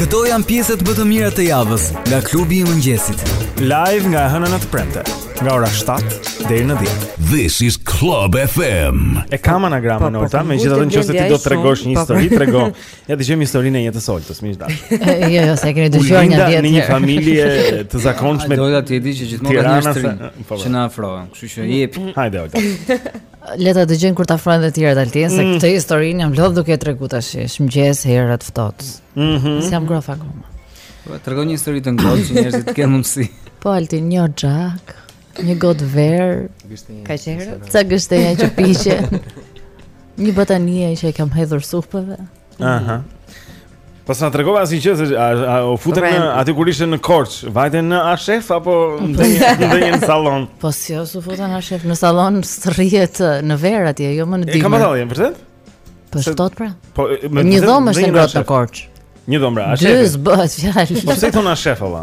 Këto janë pjesët më të mira të javës nga klubi i mëngjesit. Live nga e hëna në të premte, nga ora 7 deri në 10. This is Club FM. E kam anagramën po, po, Olta, po, megjithatë nëse ti do të tregosh një histori, trego. Ja dëgjojmë historinë e jetës së Oltës, miq dash. Jo, jo, se keni dëgjuar një ditë. Në një familje të zakonshme. Do ta di që gjithmonë ka një histori që na afrohen, kështu që jep. Hajde Olta. Le ta dëgjojmë kur të afrohen dhe të tjerat Altin, se mm. këtë historinë jam lodhë duke e tregu. Tashi, mëngjes herët, ftohtë. Mm -hmm. S'jam ngroh akoma. Po, trego një histori të ngrohtë që njerëzit ke mundësi. Po, Altin, një oxhak, një gotë verë, ka që herët? Ca gështenja që piqen, një batanie që e kam hedhur supeve. Aha. Uh -huh. Po s'e tregova asnjë gjë se u futën në aty kur ishte në Korçë, vajtën në ashef apo në një sallon. Po si u futën në ashef në sallon s'rrihet në verë atje, jo më në dimër. E kam dalë, vërtet? Po ftohtë pra. Po me një dhomë është ngrohtë në Korçë. Një dhomë pra, ashef. Dy s'bëhet fjalë. Po pse thonë ashef valla?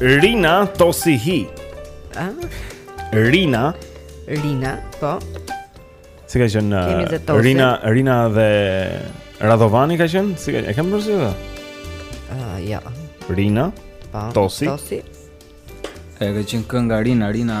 Rina Tosi Hi. A? Rina. Rina, po. Si ka qenë uh, Rina, Rina dhe Radovani ka qenë? Si ka, e kam për si dhe? Uh, ja. Rina, pa, po, Tosi. Tosi. E ka qenë kënga Rina, Rina.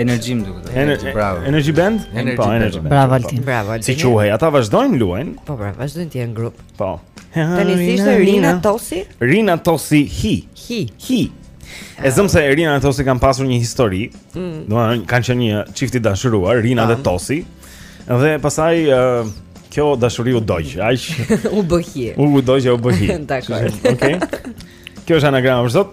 Energy më duket. Energy bravo. Energy band? Energy po, energy band. Bravo Altin. Bravo Altin. Si quhej? Ata vazhdojnë luajn? Po, bravo, vazhdojnë të jenë grup. Po. Tani si ishte Rina Tosi? Rina Tosi hi. Hi. Hi. E zëmë se Rina dhe Tosi kanë pasur një histori. Mm. Domethënë kanë qenë një çift i dashuruar, Rina dhe Tosi. Dhe pastaj kjo dashuri u dogj. Aq u bë hi. U dogj, u bë hi. Dakor. Okej. Kjo është anagrama për sot.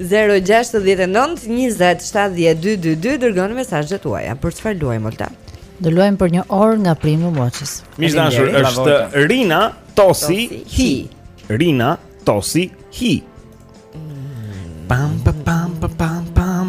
0692070222 dërgoni mesazhet tuaja. Për çfarë luajmë Olta? Do luajmë për një orë nga Prime Watches. Miq të dashur, është Rina Tosi Hi. Rina Tosi Hi. Pam pam pam pam pam.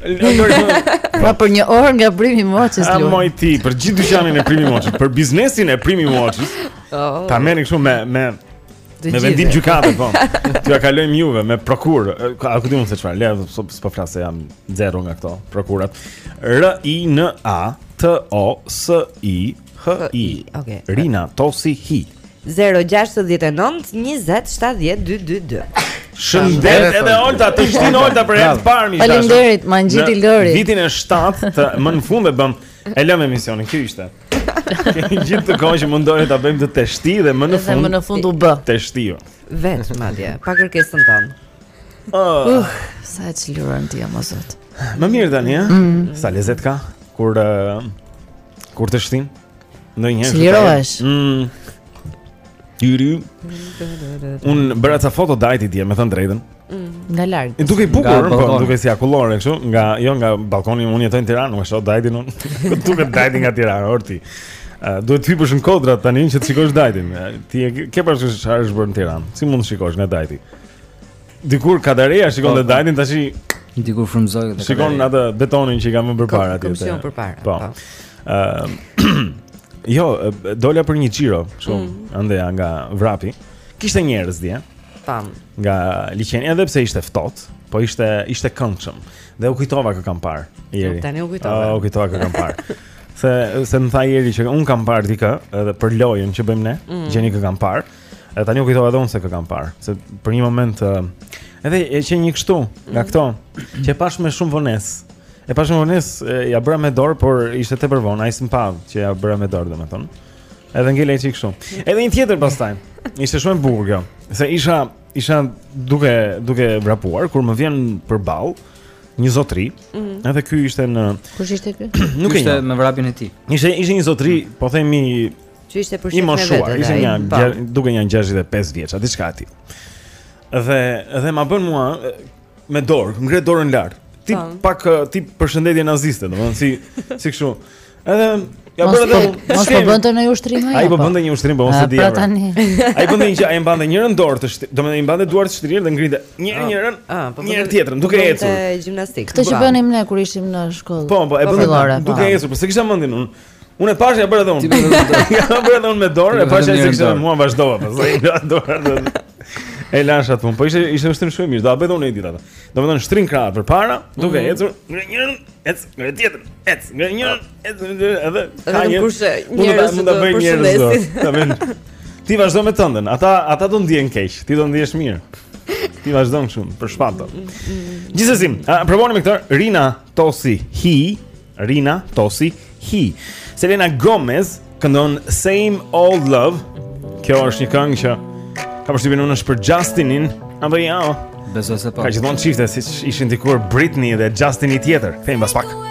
Pra për një orë nga Prime Watches A mo jo ti, për gjithë dyqanin e Prime Watches Për biznesin e Prime Watches oh. Ta merrni kështu me, me, me vendim gjukate po. T'jua kalojmë juve me prokurë A këtë mund se qëfar, le, s'po flas se jam zero nga këto prokurat R-I-N-A T-O-S-I H I. Okej. Rina Tosi Hi. 0692070222. Shëndet edhe Olta, teshtin Olta për herë të parë mi. Faleminderit, ma ngjiti Lori. Vitin e 7-të më në fund e bëmë. E lëmë emisionin, kjo ishte. Gjithë këtë kohë që mundohet ta bëjmë të teshtijë dhe më në fund. Dhe më në fund u bë. Teshtiu. Vetë madje, pa kërkesën tonë. Oh. Uh, sa e çliron ti, aman o zot. Më mirë tani, ëh? Mm. Sa lezet ka kur uh, Kur të shtin? Ndonjëherë. Çlirohesh. Mm. Tyri. Un bëra ca foto Dajtit dje, me thën drejtën. Mm. Nga larg. E dukej bukur, po dukej si akullore kështu, nga jo nga balkoni un jetoj në Tiranë, nuk e shoh Dajtin un. Duket Dajti nga Tirana, orti. Uh, duhet të hypësh në kodra tani që të shikosh Dajtin. Ti e ke parasysh çfarë është bërë në Tiranë? Si mund të shikosh nga Dajti? Dikur Kadareja shikonte po, po. Dajtin tashi dikur frymzohej dhe shikon atë betonin që i kanë vënë përpara atje. Komisioni përpara. Po. Ëm po. Jo, dola për një xhiro, kështu, mm. andej nga vrapi. Kishte njerëz dje. Tam. Nga liqeni edhe pse ishte ftohtë, po ishte ishte këndshëm. Dhe u kujtova kë kam parë. Jeri. Tani u kujtova. Ah, u kujtova kë kam parë. Se se më tha Jeri që un kam parë dikë edhe për lojën që bëjmë ne, mm. gjeni kë kam parë. E tani u kujtova edhe unë se kë kam parë, se për një moment uh, edhe e qenë një kështu nga mhm. këto që e pash me shumë vonesë. E pash me vonesë, ja bëra me dorë, por ishte tepër vonë, ai s'm pa që ja bëra me dorë, domethënë. Edhe ngeli një çik kështu. Edhe një tjetër pastaj. Ishte shumë e bukur kjo. Se isha isha duke duke vrapuar kur më vjen përball një zotri. Mm -hmm. Edhe ky ishte në Kush ishte ky? Nuk e di. Ishte me vrapin e tij. Ishte ishte një zotri, po themi Që ishte për qejf të vet. Ishte një po. dukej një 65 vjeçar, diçka aty. Dhe dhe ma bën mua me dorë, ngre dorën lart. Ti po. pak tip përshëndetje naziste, domethënë si si kështu. Edhe ja bëra të mos po bënte një ushtrim ai. Ai po, po bënte një ushtrim, po mos e di. Pra tani. Ai bënte një ai mbante njërën dorë të shtrirë, domethënë i mbante duart të shtrirë dhe ngrinte një herë ah, njërën, ah, po një herë tjetrën duke ecur. Bënte gjimnastik. Këtë që bënim ne kur ishim në shkollë. Po, po, e bënte duke ecur, po s'e kisha mendin unë. Unë e pashë ja bëra edhe unë. Ja bëra edhe unë me dorë, e pashë s'e kishte me mua vazhdova pas. Po, ja dorë. E lash atë punë. Po ishte ishte ushtrim shumë mirë, do ta bëj unë një ditë atë. Domethënë shtrin krahët përpara, duke mhm. ecur, ngre njërin, ec, ngre tjetrën, ec, ngre njërin, ah. ec, ngre edhe. Edhe një kushë, njerëz mund ta bëj njerëz. Ta vend. Ti vazhdo me tëndën. Ata ata do ndihen keq, ti do ndihesh mirë. Ti vazhdo më shumë për shpatë. Gjithsesi, provoni me këtë Ring a Toshi Hi Rina Tosi Hi. Selena Gomez këndon Same Old Love. Kjo është një këngë që kam përshtypjen unë është për Justinin, apo jo? Besoj se po. Ka gjithmonë çifte siç ishin dikur Britney dhe Justini tjetër. Kthehemi pas pak.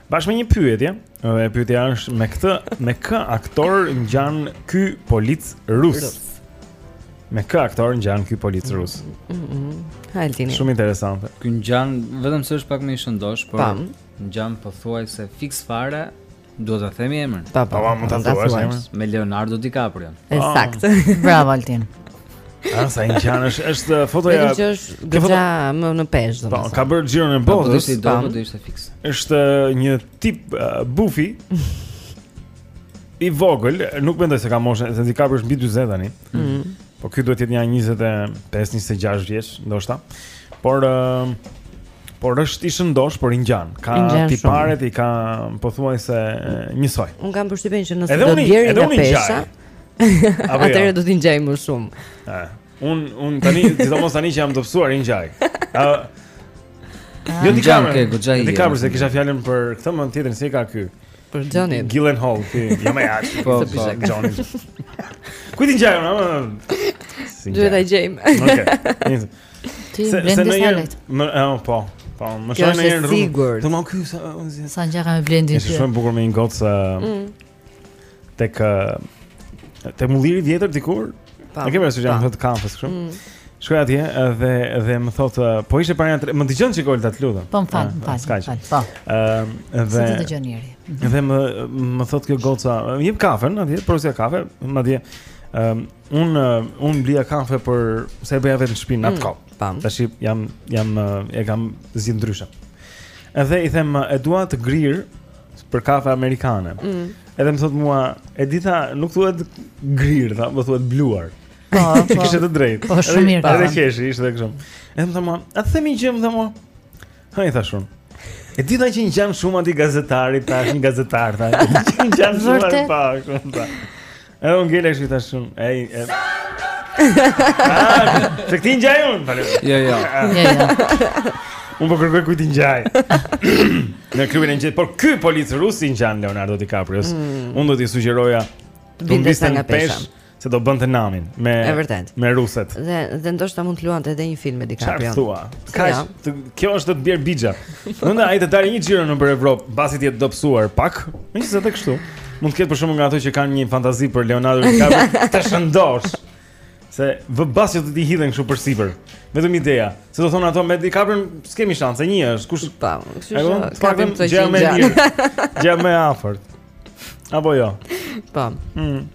Bashkë me një pyetje, dhe pyetja është me këtë foto, me kë aktor ngjan ky polic rus? Me kë aktor ngjan ky polic rus? Altini. Shumë interesante. Ky ngjan vetëm se është pak më i shëndosh, por, po, ngjan pothuajse fiks fare. Duhet ta themi emrin. Po, po, mund ta thuash emrin. Me Leonardo DiCaprio. E saktë. Bravo Altin. Ah, sa i ngjan, është është fotoja. Vetëm që është goxha më në peshë domethënë. Po, ka bërë xhiron e botës. Do ishte do, do ishte fiks. Është një tip uh, bufi. I vogël, nuk mendoj se ka moshën, se DiCaprio është mbi 40 tani. Mm -hmm. Po ky duhet të jetë nja 25, 26 vjeç, ndoshta. Por uh, por është i shëndosh, por i ngjan. Ka tiparet i ka pothuajse njësoj. Un kam përshtypjen që nëse do të bjerë nga pesha, Atëherë do të ngjaj më shumë. Ëh. Un un tani, sidomos tani që jam dobësuar i ngjaj. Ëh. Jo ti kam, ke goxhaj. Ti kam se kisha fjalën për këtë mund tjetrin se ka ky. Për Johnny. Gyllenhaal, ti. Jo më as. Po, po, Johnny. Kujt i ngjaj unë? Duhet ta gjejmë. Okej. Ti vjen të salet. Më, oh, po. Po, më shohin në rrugë. Sigurt. Do më ky sa unë. Sa ngjake me Blendin. Është shumë bukur me një gocë. Mm. tek tek Mulliri i Vjetër dikur. A ke parasysh jam hot campus kështu? Mm. Shkoj atje dhe dhe më thot po ishte para një më dëgjon çik Olta të lutem. Po fal, ah, ah, fal, fal. Po. Ëm dhe S'të dëgjon njeri. Mhm. Dhe më më thot kjo goca, më jep kafen atje, porosisja kafe, madje ëm un un blija kafe për, se e bëja vetë në shtëpi n'atë mm, kohë. Tash jam jam e kam zgjidhë ndryshe. Edhe i them e dua të grirë për kafe amerikane. Mm. Edhe më thotë mua, e di tha, nuk thuhet grir, tha, po thuhet bluar. Po, po. Kishte të drejtë. Po shumë mirë. Edhe qeshi ishte kështu. Edhe më thotë mua, a ta them një gjë më thotë mua? Hë, i thashë unë. E di, tha, që i ngjan shumë atij gazetarit, tha, është një gazetar, tha, është, i ngjan shumë atij, po, shumë, tha. Edhe unë gjelë e shkita shumë E, e Se këtij i ngjaj unë Falem Ja, ja Unë po kërkoj kujt i ngjaj Në klubin e njëtë Por ky polic rus i ngjan Leonardo DiCaprio mm. Unë do t'i sugjeroja Të zbriste nga pesha Se do bënte namin me, E vërtet Me ruset Dhe, dhe ndoshta mund të luante edhe një film me DiCaprio Çfarë thua Kash, të, Kjo është të bjerë bigja Unë dhe ajtë të dalë një xhiro nëpër Evropë Pasi të jetë dobësuar pak Në që se edhe kështu Mund të ketë për shembull nga ato që kanë një fantazi për Leonardo DiCaprio të shëndosh. Se vë bast që do t'i hidhen kështu përsipër. Vetëm ideja, se do thonë ato me DiCaprio s'kemi shanse, një është kush pa, po, kush është ka vend të gjë më mirë. Gjëja më e afërt. Apo jo. Po. Mm.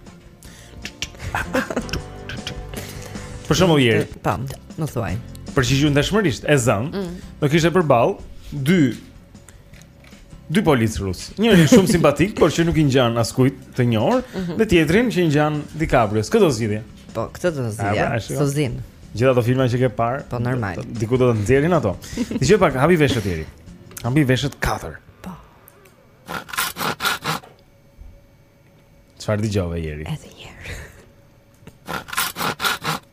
Për shembull Ieri. Po, më thuaj Përgjigju ndershmërisht, e zëmë mm. Do kishe përballë Dy dy policë rusë. Njëri shumë simpatik, por që nuk i ngjan askujt të njohur, mm -hmm. dhe tjetrin që i ngjan DiCaprios. Këtë zgjidhje. Po, këtë do zgjidhje. Pra, Sozin. Gjithë ato filma që ke parë, po normal. Diku do të nxjerrin ato. Dije pak, hapi veshët Jeri. Hapi veshët katër. Po. Çfarë dëgjove Jeri? Edhe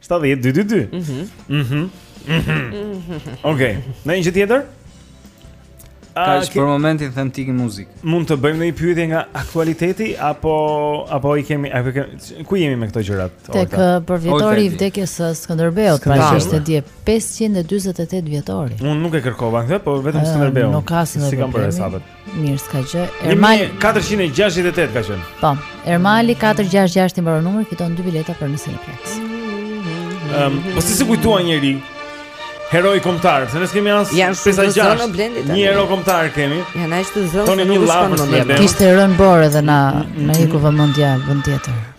70 222. Mhm. Mhm. Mhm. Okej. Ndonjë gjë tjetër? Kaç për momentin them ti muzik. Mund të bëjmë ndonjë pyetje nga aktualiteti apo apo i kemi apo kemi ku jemi me këto gjërat? Tek uh, përvjetori i vdekjes së Skënderbeut, pra që është dje 548 vjetori. Unë nuk e kërkova këtë, por vetëm uh, Skënderbeu. Nuk ka si kam bërë sa Mirë s'ka gjë. Ermali 468 ka qenë. Po, Ermali 466 i mbaron numri, fiton dy bileta për në Cineplexx. Ehm, po si s'e kujtuan njëri heroin kombëtar, se ne s'kemi as 56. Një hero kombëtar kemi. Ja na është zonë. Toni Milla për Kishte rënë borë edhe na na iku vëmendja vend tjetër.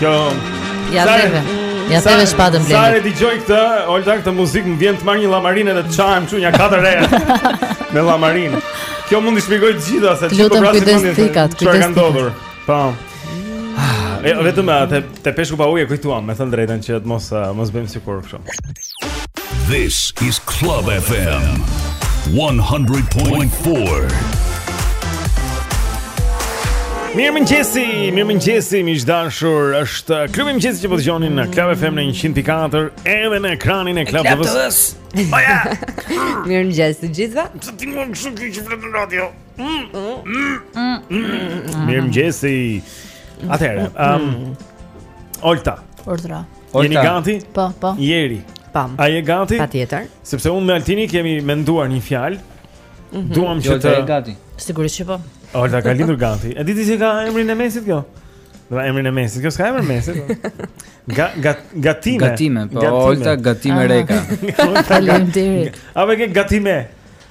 Kjo Ja dhe Ja dhe shpatën Blendi Sa herë dëgjoj këtë Olta këtë muzikë më vjen të marr një llamarinë edhe të çajmë këtu nja katër herë Me llamarinë Kjo mund të shpjegojë të gjitha se Të lutem kujdes te thikat Çfarë ka ndodhur Pa ah, Vetëm te, te peshku pa ujë kujtuam Me thënë drejtën që të mos, mos bëjmë sikur kështu This is Club FM 100.4. Mirë mëngjesi, mirë mëngjesi, miq të dashur. Është klubi i mëngjesit që po dëgjoni në Club FM në 100.4 edhe në ekranin e Club TV. Po ja. Mirë mëngjes të gjithëve. Sa ti mund të shkoj që flet në radio. Mm, mm, mm, mirë mëngjesi. Atëherë, um, Olta. Urdhëro. Jeni gati? Po, po. Jeri. Pam. A je gati? Patjetër. Sepse unë me Oltën kemi menduar një fjalë. Mm -hmm. Duam që të jetë gati. Sigurisht që po. Olta ka lindur gati. E di ti si e ka emrin e mesit kjo? Do emrin e mesit. Kjo s'ka emrin e mesit. Ga, ga, gatime. Gatime, po. Gatime. Olta gatime ah. Reka. Faleminderit. A vjen gatime?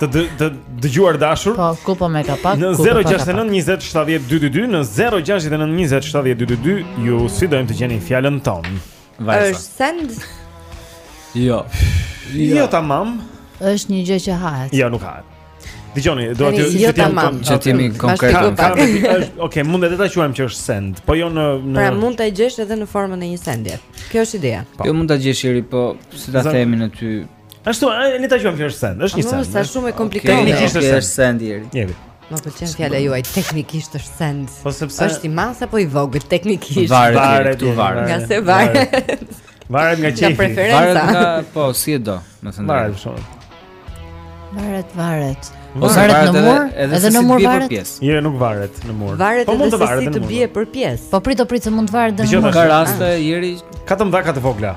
të dëgjues të dashur. Po, ku po më ka pak? Në 069 20 70 222, në 069 20 70 222 ju sfidojmë të gjeni fjalën tonë. Vajza. Është send. Jo. Jo, jo tamam. Është një gjë që hahet. Jo, nuk hahet. Dëgjoni, do të thotë jo tamam, që të jemi më konkret. Okej, mund edhe ta quajmë që është send, po jo në në Pra mund ta gjesh edhe në formën e një sendi. Kjo është ideja. Po. Jo mund ta gjesh Jeri, po si ta themi në ty Ashtu, le ta quajmë që është send, është një send. Është shumë e komplikuar. Teknikisht është send ieri. Jemi. Më pëlqen fjala juaj teknikisht është send. Po sepse është i madh apo i vogël teknikisht? Varet, varet, varet. Nga se varet? Varet nga çefi. Varet nga po si e do, më thënë. Varet shumë. Varet, varet. Ose varet, varet në mur, edhe, edhe në mur varet. Jo, nuk varet në mur. Varet po mund të varet si të bie për pjesë. Po prit, prit se mund të varet në mur. Ka raste ah. ieri. Ka të mëdha ka të vogla.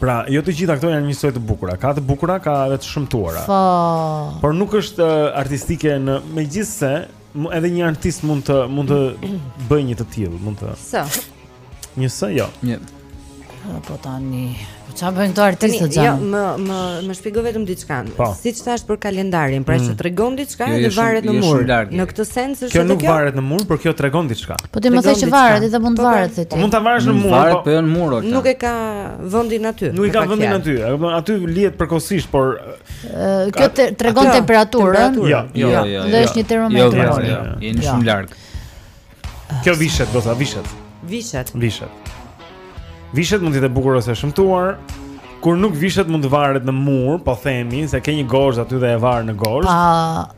Pra, jo të gjitha këto janë njësoj të bukura. Ka të bukura, ka edhe të shëmtuara. Po. Por nuk është uh, artistike në megjithëse edhe një artist mund të mund të bëjë një të tillë, mund të. Së. Një së, jo. Një. Po tani, po ça bëjnë këto artistë xhan? Jo, më më më shpjego vetëm diçka. Po. Siç thashë për kalendarin, pra që mm. tregon diçka jo, dhe varet në mur. Në këtë sens është kjo. Kjo nuk varet në mur, por kjo tregon diçka. Po ti më the që varet, edhe mund të po, po. varet ti. Po mund ta varësh në mur. Varet po, po jo në mur. Nuk e ka vendin aty. Nuk e ka vendin aty. A kupton? Aty lihet përkohësisht, por kjo tregon temperaturën. Jo, jo, jo, jo. Dhe është një termometër. Jo, jo, jo. Jeni shumë larg. Kjo vishet, do të vishet. Vishet. Vishet. Vishet mund të jetë e bukur ose e shëmtuar. Kur nuk vishet mund të varet në mur, po themi se ke një gozhdë aty dhe e var në gozhdë.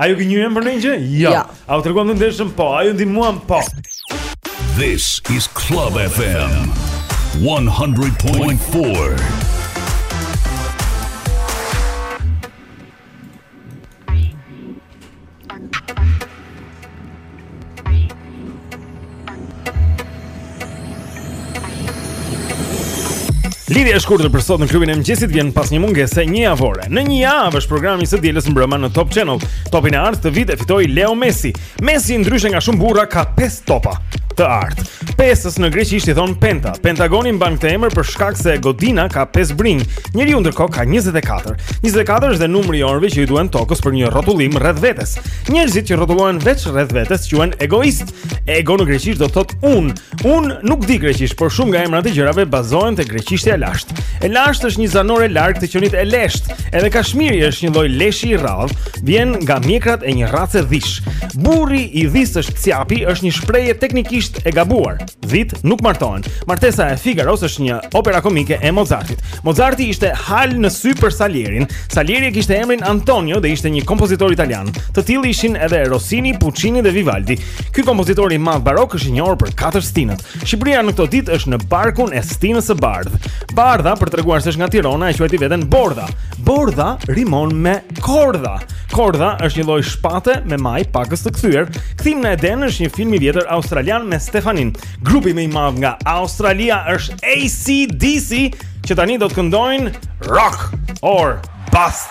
A ju gënjyem për ndonjë gjë? Jo. Ja. A u treguam të ndershëm? Po. A ju ndihmuam? Po. This is Club FM 100.4. Lidhja e shkurtër për sot në klubin e mëngjesit vjen pas një mungese një javore. Në një javë është programi i së dielës mbrëma në Top Channel. Topin e artë të vitit e fitoi Leo Messi. Messi ndryshe nga shumë burra ka 5 topa të artë. Pesës në greqisht i thonë penta. Pentagoni mban këtë emër për shkak se godina ka 5 brinjë. Njeriu ndërkohë ka 24. 24 është dhe numri i orëve që i duhen tokës për një rrotullim rreth vetes. Njerëzit që rrotullohen veç rreth vetes quhen egoistë. Ego në greqisht do të thotë unë. Unë nuk di greqisht, por shumë nga emrat e gjërave bazohen te greqishtja e lashtë. E lashtë është një zanore larg të qenit e leshtë. Edhe kashmiri është një lloj leshi i rrallë, vjen nga mjekrat e një race dhish. Burri i dhisë është Cjapi është një shprehje teknikisht e gabuar. Dhitë nuk martohen. Martesa e Figaros është një opera komike e Mozartit. Mozarti ishte halë në sy për Salierin. Salieri e kishte emrin Antonio dhe ishte një kompozitor italian. Të tillë ishin edhe Rossini, Puccini dhe Vivaldi. Ky kompozitor i madh barok është i njohur për katër stinët. Shqipëria në këto ditë është në barkun e stinës së bardhë. Bardha për treguar se është nga Tirona e quajti veten Bordha. Bordha rimon me kordha. Kordha është një lloj shpate me maj pakëz të kthyer. Kthim në Eden është një film i vjetër australian me Stefanin. Grupi më i madh nga Australia është ACDC, që tani do të këndojnë Rock or Bust.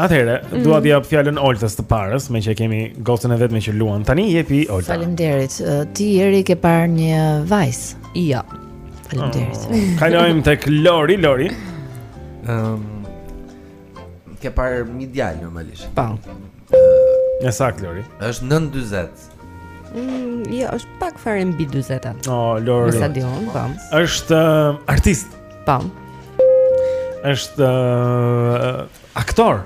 Atëherë, mm. dua t'i jap fjalën Oltës të parës, meqë kemi gocën e vetme që luan. Tani jepi Olta. Faleminderit. Ti Jeri ke parë një vajzë? Jo. Faleminderit. Oh. Kalojmë tek Lori, Lori. Ëm ehm, um, ke parë një djalë normalisht. Po. E saktë Lori. Është nën 40. Mm, jo, është pak fare mbi 40-ën. Oh, Lori. Në stadion, po. Është uh, artist. Po. Është uh, aktor.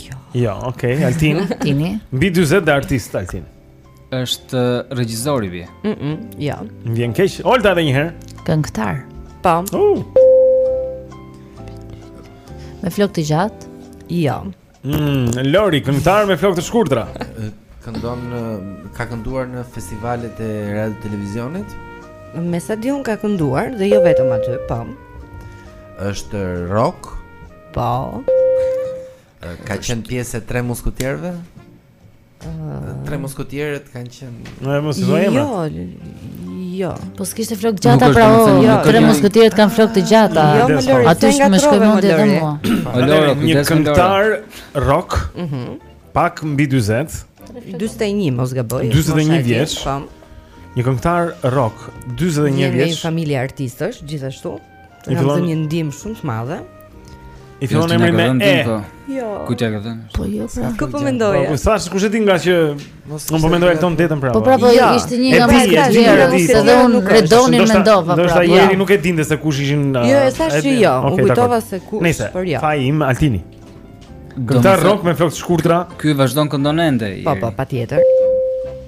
Jo. Jo, okay, Altin. Tini. Mbi 40 dhe artist Altin. Është uh, regjisor i ri. Mhm, mm jo. Më vjen keq. Olta edhe një herë. Këngëtar. Po. Uh. Me flok të gjatë? Jo. Mm, Lori, këngëtar me flokë të shkurtra. Këndon ka kënduar në festivalet e radio televizionit. Me sa di un ka kënduar dhe jo vetëm aty, po. Është rock. Po. Ka qenë pjesë e tre musketierëve? Tre musketierët kanë qenë. Në mos i vëmë. Jo. Jo. Po s'kishte flok të gjata pra. Jo, tre musketierët kanë flok të gjata. Jo, mo Lori. Aty më shkoi mendja dhe mua. Mo Lori, një këngëtar rock. Mhm. Pak mbi 40. 41 mos gaboj. 41 vjeç. Po. Një këngëtar rock, 41 vjeç. Një familje artistësh gjithashtu. I fillon një ndim shumë të madhe. I fillon emri me e. Po. Jo. Ku ti e ke dhënë? Po jo, pra. Kë po mendoj? Po thash kush e di nga që mos po mendoj Elton Dedën prapë. Po prapë jo. ishte një nga musketierët, edhe un Redonin mendova prapë. Do të jeni nuk e dinte se kush ishin. Uh, jo, e thash që jo. U kujtova se kush, por jo. Fa im Altini. Këngëtar rock me flokë të shkurtra. Ky vazhdon këndon ende. Po, po, patjetër.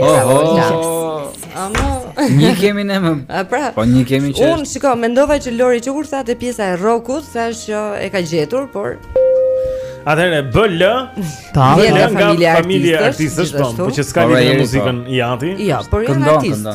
Oho. Amo. Një kemi ne më. Pra, po një kemi që. Unë shiko, mendova që Lori që kur tha te pjesa e rrokut, thashë që e ka gjetur, por Atëherë BL, ta po, vjen nga familje artistësh, po, po që s'ka lidhje me muzikën i ati. Jo, por janë artistë.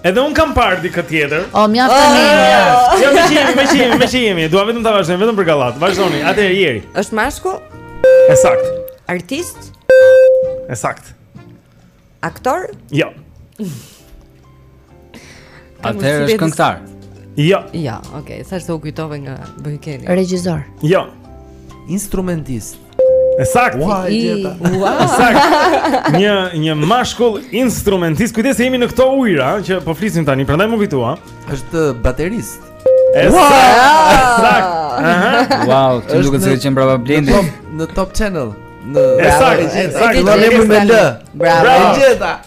Edhe un kam parë dikë tjetër. O mjaft tani. Ah! Jo më jemi, më jemi, më jemi. Dua vetëm ta vazhdojmë vetëm për gallat. Vazhdoni, atëherë Jeri. Është mashkull? E saktë. Artist? E saktë. Aktor? Jo. Atëherë është këngëtar. Jo. Jo, okay, sa është u kujtove nga Bojkeni. Regjisor. Jo. Instrumentist. Ekzakt. Ua, e gjeta. Ua. Ekzakt. Një mashkull instrumentist. Kujdes se jemi në këto ujëra që po flisim tani, prandaj m'u kujtua. Është baterist. Ekzakt. Wow, ti dukesh se ke qenë bravo Blendi. Në Top Channel. Ekzakt, ekzakt. Do lëmë me L. Bravo. E gjeta.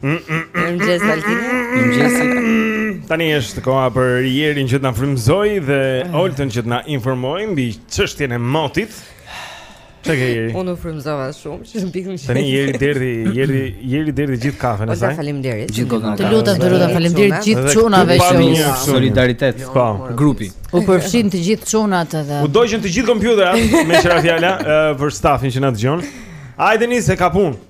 Mëngjes Altini. Mëngjes. Tani është koha për Jerin që të na frymëzojë dhe ah. Oltën që të na informojë mbi çështjen e motit. Çka ke Jeri? Unë u frymëzova shumë, që mbikun. Tani Jeri derdhi, Jeri, Jeri derdhi gjithë kafen e saj. Faleminderit. Gjithë kafen. Të lutem, të lutem, faleminderit gjithë çunave që u solidaritet. Po, grupi. U përfshinë të gjithë çunat edhe. U dogjën të gjithë kompjuterat me çfarë fjala për stafin që na dëgjon. Hajde nis se ka punë.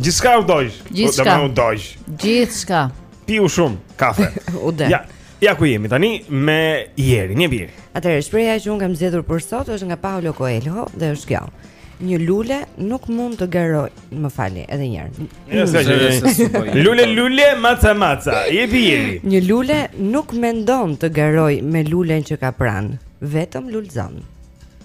Gjithçka u dogj. Po, Gjithçka u dogj. Gjithçka. Piu shumë kafe. U dogj. Ja, ja ku jemi tani me Jeri, një bir. Atëherë shprehja që unë kam zgjedhur për sot është nga Paolo Coelho dhe është kjo. Një lule nuk mund të garojë, më falni, edhe një herë. Ja, sa gjë. Lule lule maca maca. Jepi Jeri. Një lule nuk mendon të garojë me lulen që ka pranë, vetëm lulzon.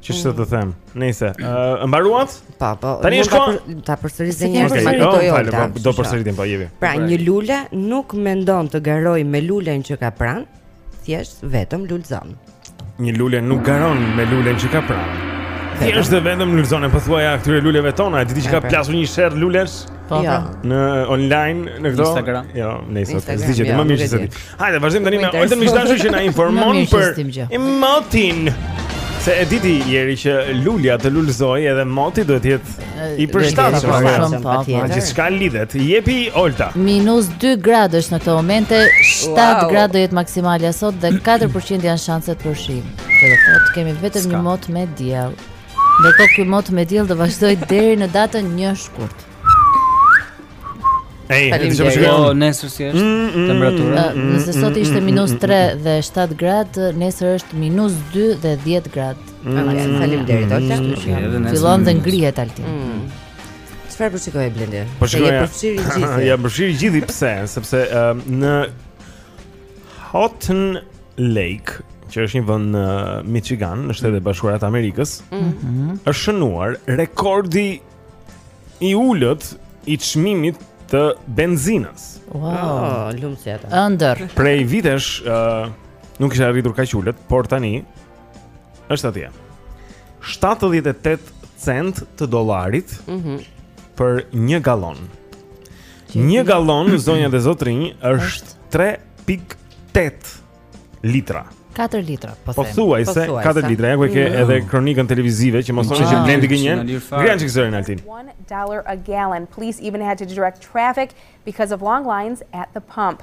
Që ç'të të them. Nëse ë uh, mbaruat? Po, po. Tani është koha ta përsëris dhe një herë okay. jo, falë, po, do përsëritim po jepi. Pra, një lule nuk mendon të garojë me lulen që ka pranë, thjesht vetëm lulzon. Një lule nuk garon me lulen që ka pranë. Thjesht vetëm lulzon. E po thuaja këtyre luleve tona, e di ti që ka plasur një sherr lulesh. Po, jo. po. Në online, në këto Instagram. Jo, në Instagram. S'di që jo, më mirë se ti. Hajde, vazhdojmë tani me Oltën Mishtashu që na informon për motin. Se e di ti Jeri që lulja të lulëzojë edhe moti duhet të jetë i përshtatshëm për shumë po, po. patjetër. Gjithçka lidhet. Jepi Olta. Minus 2 gradësh në këto momente, 7 wow. gradë do jetë maksimalja sot dhe 4% janë shanset për shi. Që do të thotë kemi vetëm një mot me diell. Ndërkohë ky mot me diell do vazhdojë deri në datën 1 shkurt. Ej, po nesër si është mm, mm, temperatura. Mm, nëse sot ishte minus 3 dhe 7 gradë, nesër është minus 2 dhe 10 gradë. Faleminderit Olta. Fillon dhe ngrihet Altin. Çfarë po shikon Blendi? Po shikoj. Ja përfshirë gjithë. Ja përfshirë gjithë pse? Sepse në Houghton Lake, që është një vend në Michigan, në Shtetet e Bashkuara të Amerikës, mhm. është shënuar rekordi i ulët i çmimit të benzinës. Wow, ah, lum si ata. Ëndërr. Prej vitesh ë uh, nuk kishte arritur kaq ulët, por tani është atje. 78 cent të dollarit mm -hmm. për një galon. Një gallon zonja dhe zotërinj është 3.8 litra. 4 litra, po, po them. Pothuajse 4 litra, ja ku e ke mm. edhe kronikën televizive që mos thonë që Blendi gënjen. Ngrije çik zërin Altin. 1 dollar a gallon. Police even had to direct traffic because of long lines at the pump.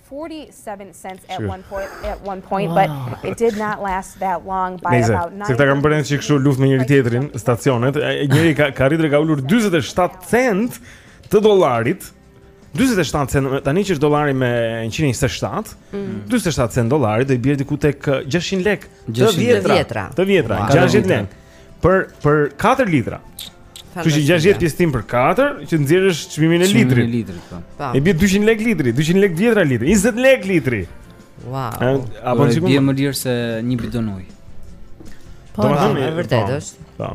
47 cents at one point at one point but it did not last that long by about 9 Se këta kanë bërë një kështu luftë me njëri tjetrin, stacionet, njëri ka ka arritur e ka ulur 47 cent të dollarit. 47 cent, tani që është dollari me 127, 47 cent dollarit do i bierë diku tek 600 lek. Të vjetra, të vjetra, 60 lek. Për për 4 litra. Kështu që 60 pjesëtim për 4 që nxjerrësh çmimin e litrit. Çmimin e litrit po. po. I bie 200 lek litri, 200 lek vjetra litri, 20 lek litri. Wow. A po sikur bie më lirë se një bidon ujë. Po, po e vërtetë po. është. Po.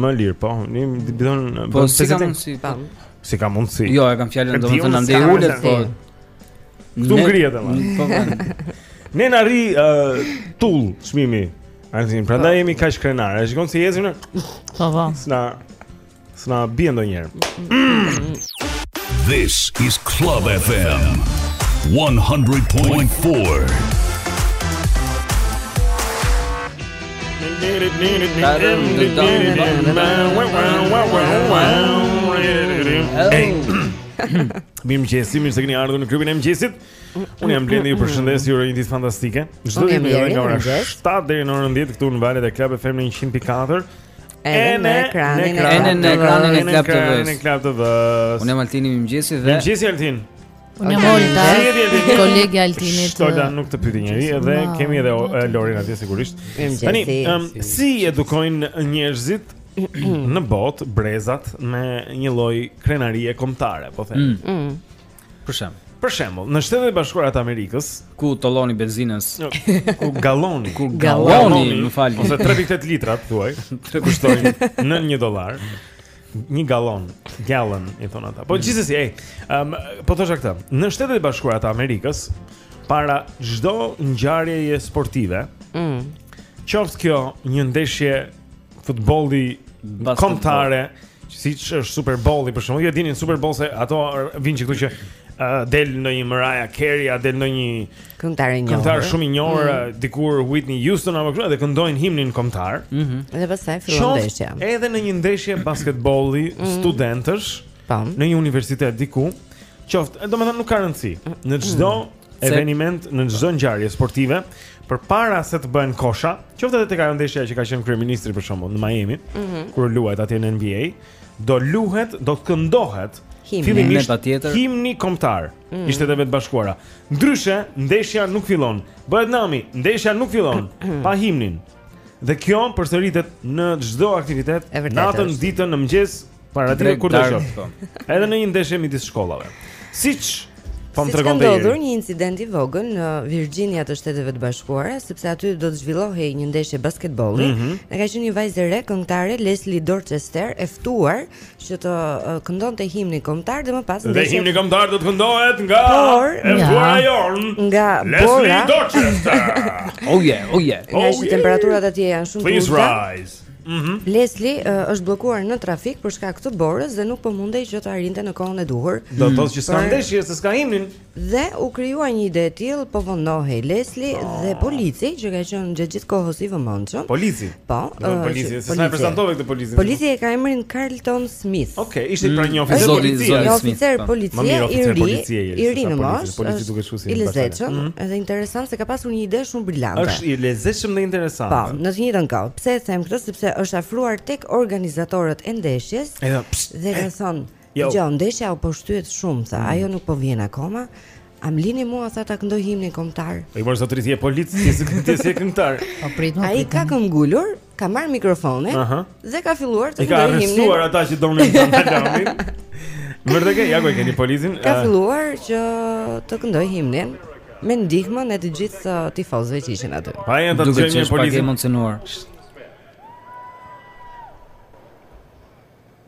Më lirë, po. Një bidon po si ka mundësi? Po. Si ka mundësi? Jo, e kam fjalën domethënë andej ulet, po. Ktu ngrihet ama. Po. Ne na rri tull çmimi. Arzin, prandaj po. jemi kaq krenarë E shikon si je, zi më Po po S'na s'na bie ndonjëherë This is Club FM 100.4 Mirëmëngjesi, mirë se keni ardhur në klubin e mëngjesit Unë jam Blendi, ju përshëndes, ju uroj një ditë fantastike. Çdo ditë nga ora 7 deri në orën 10 këtu në valët e Club FM 100.4. Edhe në ekranin e Edhe në ekranin e Club TV. Në Club TV. Unë jam Altini mirëmëngjesi dhe Mirëmëngjesi Altin. Unë jam Olta, kolegia e Altinit. Olta nuk të pyeti njeri, edhe kemi edhe Lorin atje sigurisht. Tani, si edukojnë njerëzit në botë brezat me një lloj krenarie kombëtare, po them. Mm. Mm. Për shembull. Për shembull, në Shtetet e Bashkuara të Amerikës, ku tolloni i benzinës, jo, ku galloni, ku galloni, më fal, ose 3.8 litra thuaj, të kushtojnë në 1 dollar. Një gallon, gallon i thonë ata. Po mm. gjithsesi, ej, um, po thosha këtë. Në Shtetet e Bashkuara të Amerikës, para çdo ngjarjeje sportive, mm. qoftë kjo një ndeshje futbolli kombëtare, siç është Super Bowl-i për shembull, ju e dini Super Bowl se ato vijnë që këtu që uh, del ndonjë Mariah Carey, a del ndonjë këngëtar i njohur. Këngëtar shumë i njohur, mm -hmm. dikur Whitney Houston apo kështu, dhe këndojnë himnin kombëtar. Mm -hmm. Dhe pastaj fillon ndeshja. Edhe në një ndeshje basketbolli mm -hmm. studentësh, Tam. Po. në një universitet diku, qoftë, domethënë nuk ka rëndësi. Në çdo mm -hmm. eveniment në çdo ngjarje sportive përpara se të bëhen kosha, qoftë edhe tek ajo ndeshja që ka qenë kryeministri për shembull në Miami, mm -hmm. kur luhet atje në NBA, do luhet, do të këndohet fillimisht patjetër himni kombëtar mm -hmm. i Shteteve të Bashkuara. Ndryshe, ndeshja nuk fillon. Bëhet nami, ndeshja nuk fillon pa himnin. Dhe kjo përsëritet në çdo aktivitet, natën, ditën, në mëngjes, Paradite, kurdo të qoftë. Edhe në një ndeshje midis shkollave. Siç po më tregon Deri. Ka ndodhur një incident i vogël në Virginia të Shteteve të Bashkuara, sepse aty do të zhvillohej një ndeshje basketbolli. Mm -hmm. Ka qenë një vajzë e re këngëtare Leslie Dorchester e ftuar që të uh, këndonte himnin kombëtar dhe më pas ndeshja. Dhe himni kombëtar do të këndohet nga Por, e ftuara jonë. Nga Leslie Dorchester. oh yeah, oh yeah. Oh, yeah. Temperaturat atje janë shumë të ulëta. Please rise. Mm -hmm. Lesli uh, është bllokuar në trafik për shkak të borës dhe nuk po mundej që të arrinte në kohën e duhur. Do të thotë që s'ka ndeshje, se s'ka himnin. Dhe u krijua një ide e tillë, po vonohej Lesli oh. dhe polici që ka qenë gjatë gjithë kohës i vëmendshëm. Polici. Po, uh, polici, se s'e prezantove këtë policin. Polici e ka emrin Karl lton Smith. Okej, okay, ishte pra një mm, oficer policie. Një oficer po. policie i ri, i ri në moshë, polici duket shumë si i lezetshëm, mm. edhe interesant se ka pasur një ide shumë brillante. Është i lezetshëm dhe interesant. Po, në të njëjtën kohë. Pse e them këtë? Sepse është afruar tek organizatorët e ndeshjes dhe ka thënë, "Jo, ndeshja po shtyhet shumë, tha. Mm. Ajo nuk po vjen akoma." A më lini mua tha ta këndoj himnin kombëtar. Po ik more zotëri ti je polic, ti s'je këngëtar. Po prit më. Ai ka këmbëngulur, ka marrë mikrofonin uh -huh. dhe ka filluar të këndojë himnin. I ka arrestuar ata që donin ta ndalonin. Vërtet që ja ku e keni policin. Ka filluar që të këndojë himnin me ndihmën e të gjithë uh, tifozëve që ishin aty. Pa janë të gjithë një çikë të emocionuar.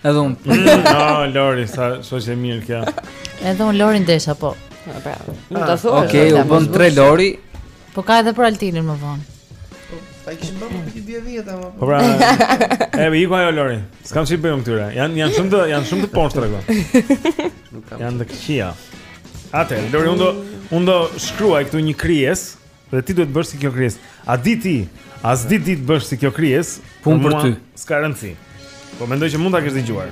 Edhe unë. Mm, no, Lori, sa shoqe e mirë kjo. Edhe unë Lorin desha po. Ah, bravo. Mund ta ah, thuash. Okej, u bënë tre Lori. Po ka edhe për Altinin më vonë. Po, ta kishim bërë për ti dhjetë vjet ama. Po pra. E vi ku ajo Lori. S'kam ç'i bëj këtyre. Janë janë shumë të janë shumë të poshtra këto. Nuk kam. Janë të këqija. Atë, Lori unë do unë do shkruaj këtu një krijesë. Dhe ti duhet të bësh si kjo krijesë. A di ti? A s'di ti të bësh si kjo krijesë? Punë për ty. S'ka rëndësi. Po mendoj që mund ta kesh dëgjuar.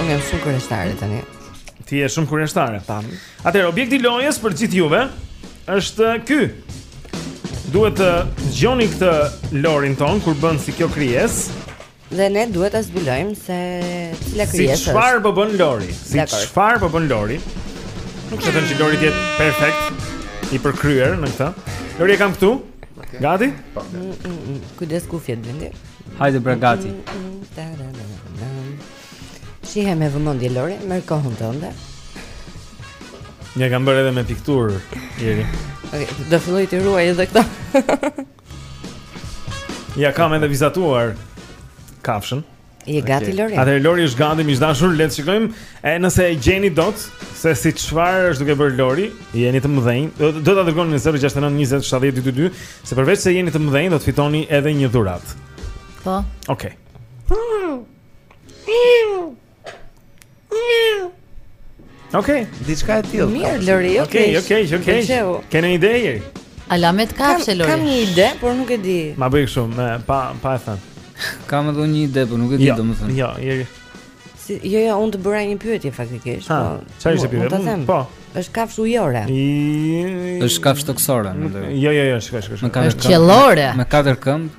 Unë jam shumë kureshtare tani. Ti je shumë kureshtare. Tam. Atëherë objekti i lojës për gjithë juve është ky. Duhet të dëgjoni këtë Lorin tonë kur bën si kjo krijesë. Dhe ne duhet ta zbulojmë se cila krijesë është. Si çfarë po bën Lori? Si çfarë po bën Lori? Nuk e thënë që Lori të jetë perfekt i përkryer në këtë. Lori e kam këtu. Gati? Po. Mm, mm, mm. Kujdes kufjet Blendi. Hajde pra gati. Shihe me vëmendje Lori, merr kohën tënde. Unë kam bërë edhe me pikturë Jeri. Okej, okay, do filloj të ruaj edhe këto. Ia kam edhe vizatuar kafshën. Je gati okay. Lori? Atëherë Lori është gati, miq të dashur, le të shikojmë. E nëse e gjeni dot se si çfarë është duke bërë Lori, jeni të mëdhenj. Do do ta dërgoni në 069 20 70 222, se përveç se jeni të mëdhenj, do të fitoni edhe një dhuratë. Po. Okej. Okay. Okej, okay, diçka e tillë. Mirë, Lori, okay. Okej, okej, okej. Ke ndonjë ide Jeri? Alamet kafshe Lori? Kam një ide, por nuk e di. Ma bëj kështu, me pa pa e thënë. Kam edhe një ide, por nuk e di jo, domethënë. Jo, Jeri. Si, jo, jo, unë të bëra një pyetje faktikisht. Po. Çfarë ishte pyetja? Po. Është kafshë ujore. I... Është kafshë tokësore, mendoj. Jo, jo, jo, shkoj, shkoj. Është qiellore. Me katër këmbë.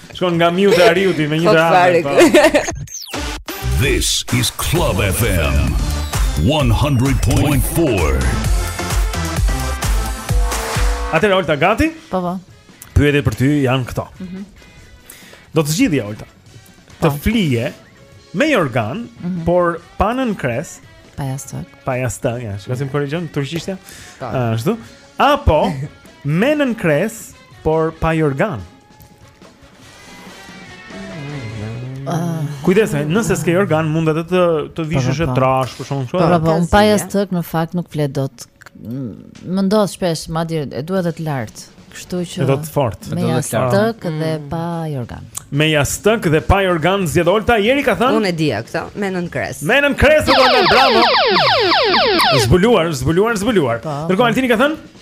Shkon nga miu te ariu ti me një drame. Po. This is Club FM 100.4. Atëra Olta gati? Po po. Pyetjet për ty janë këto. Mhm. Mm Do të zgjidhje Olta. Të po. flije me jorgan, mm -hmm. por pa nënkresë, pa jastëk. Pa jastëk, ja, shka s'më korrigjon turqishtja. Po. Ashtu. Apo me nënkresë, por pa jorgan. Kujdes, nëse s'ke jorgan mund edhe të të vishësh trashë për shkak të çfarë? Po, unë pa jastëk në fakt nuk fle dot. Më ndodh shpesh, madje e dua dhe të lartë. Kështu që do të fortë, do të lartë. dhe mm. pa jorgan. Me jastëk dhe pa jorgan zgjedh Olta, Jeri ka thënë. Unë e dija këtë, me nënkresë. Me nënkresë do të bravo. Zbuluar, zbuluar, zbuluar. Ndërkohë po. Altini ka thënë?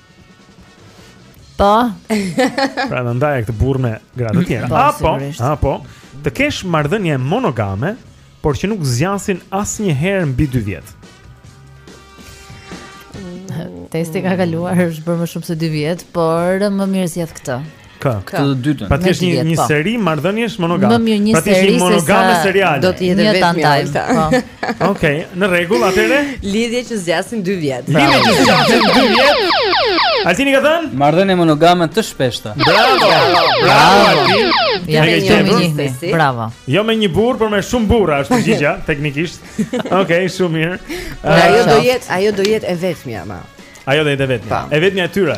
Po. pra ndaje këtë burrë me gra të tjera. Po, apo, apo. Të kesh marrëdhënie monogame, por që nuk zgjasin asnjëherë mbi dy vjet. Testi ka kaluar, është bërë më shumë se dy vjet, por më mirë zgjedh këtë. Kë, këtë të dytën. Pra ti je një po. seri marrëdhëniesh monogame. Më mirë një pra seri monogame seriale. Do të jetë vetëm një tanta. Po. Okej, në rregull, atëre. Lidhje që zgjasin 2 vjet. Lidhje që zgjasin 2 vjet. Altini ka thënë? Marrëdhënie monogame të shpeshta. Bravo. Bravo Altin. Ja me një një. Bravo. Jo me një burrë, por me shumë burra është përgjigja teknikisht. Okej, shumë mirë. Ajo do jetë, ajo do jetë e vetmja, ma. Ajo do jetë e vetmja. E vetmja e tyre.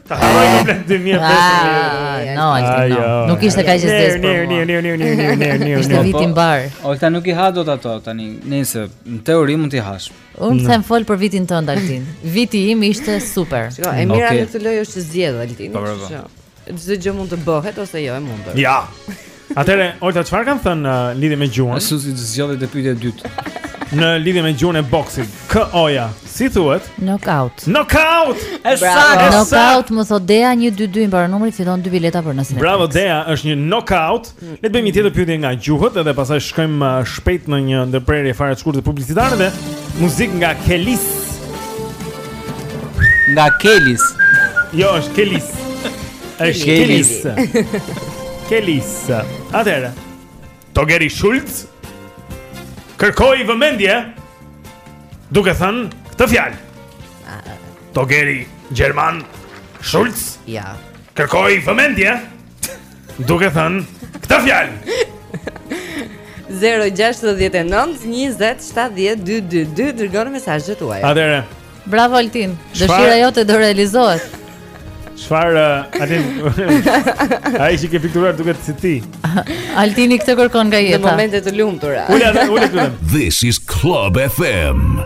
Ta harroj eh. komplet 2015. Ah, no, no. Nuk ishte kaq e zezë për mua. Ne, ne, ne, ne, ne, ne. Ishte vit i mbarë. Olta nuk i ha dot ato tani. Nëse në teori mund t'i hash. Unë them fol për vitin tënd Altin. Viti im ishte super. Jo, e mira në këtë lojë është të zgjedh Altin. Çdo gjë mund të bëhet ose jo e mundur. Ja. Atëre, Olta çfarë kanë thënë në uh, lidhje me gjuhën? Ashtu si të zgjodhë të pyetja e dytë. Në lidhje me gjuhën e boksit, KO-ja, si thuhet? Knockout. Knockout! E saktë, knockout më thotë Dea 122 para numrit fiton dy bileta për nesër. Bravo Dea, është një knockout. Le të bëjmë një tjetër pyetje nga gjuhët dhe pastaj shkojmë uh, shpejt në një ndërprerje fare të shkurtër publicitare dhe muzikë nga Kelis. Nga Kelis. Jo, është Kelis. Është Kelis. Kelis. Atëra. Togeri Schultz kërkoi vëmendje duke thënë këtë fjalë. Togeri gjerman Schultz. Ja. Kërkoi vëmendje duke thënë këtë fjalë. 069 20 70 222 dërgoni mesazhet tuaja. Atëra. Bravo Altin, dëshira jote do realizohet. Çfar uh, Altin? Ai që ke pikturuar duket si ti. Altini këtë kërkon nga jeta. Në momente të lumtura. Ula, ula këtu. This is Club FM.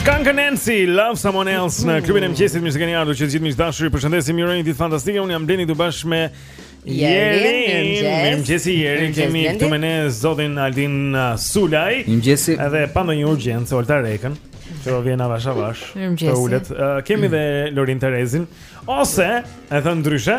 Skunk Anansie, Love Someone Else në klubin e mëngjesit, mirë se keni ardhur të gjithë miq të dashur, ju përshëndesim ju urojmë një ditë fantastike. Unë jam Blendi këtu bashkë me Jeri, mirëmëngjesi Jeri, kemi këtu me ne zotin Aldin uh, Sulaj. Mirëmëngjesi. Edhe pa ndonjë urgjencë, Olta Rekën, që vjen avash avash. Mirëmëngjesi. Uh, kemi dhe Lorin Terezin, ose e thënë ndryshe,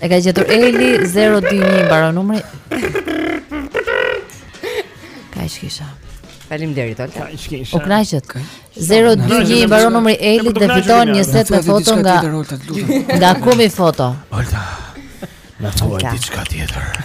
E ka gjetur Eli 021 mbaron numri. Ka ish kisha. Faleminderit Olta. Ka ish kisha. U kënaqët. 021 mbaron numri Eli dhe fiton një set me foto nga nga kumi foto. Olta. Na thuaj diçka tjetër.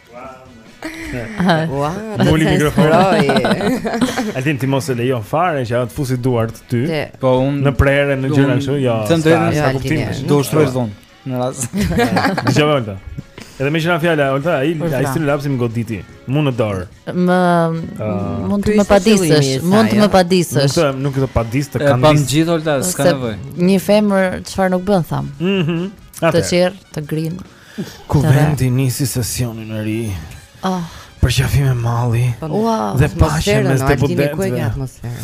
Ua, m'uli mikrofonin. Altin ti mos e lejon fare që të fusi duart ty. Po unë në prerë në gjëra kështu, jo. Të ndërroj sa kuptim, do ushtroj dhunë në rast. Dije Olta. Edhe më vjen fjala, Olta, ai ai stilolapsi më goditi. Mund në dorë. Më ah. mund të më padisësh, mund të më padisësh. Nuk nuk do padis askënd. Pam gjithë Olta, s'ka nevojë. Një femër çfarë nuk bën thamë. Mhm. Të çerr, të grin. Kuvendi nisi sesionin e ri. Oh. Përqafime malli. Po, wow, dhe paqe mes deputetëve. Ku e ke atmosferën?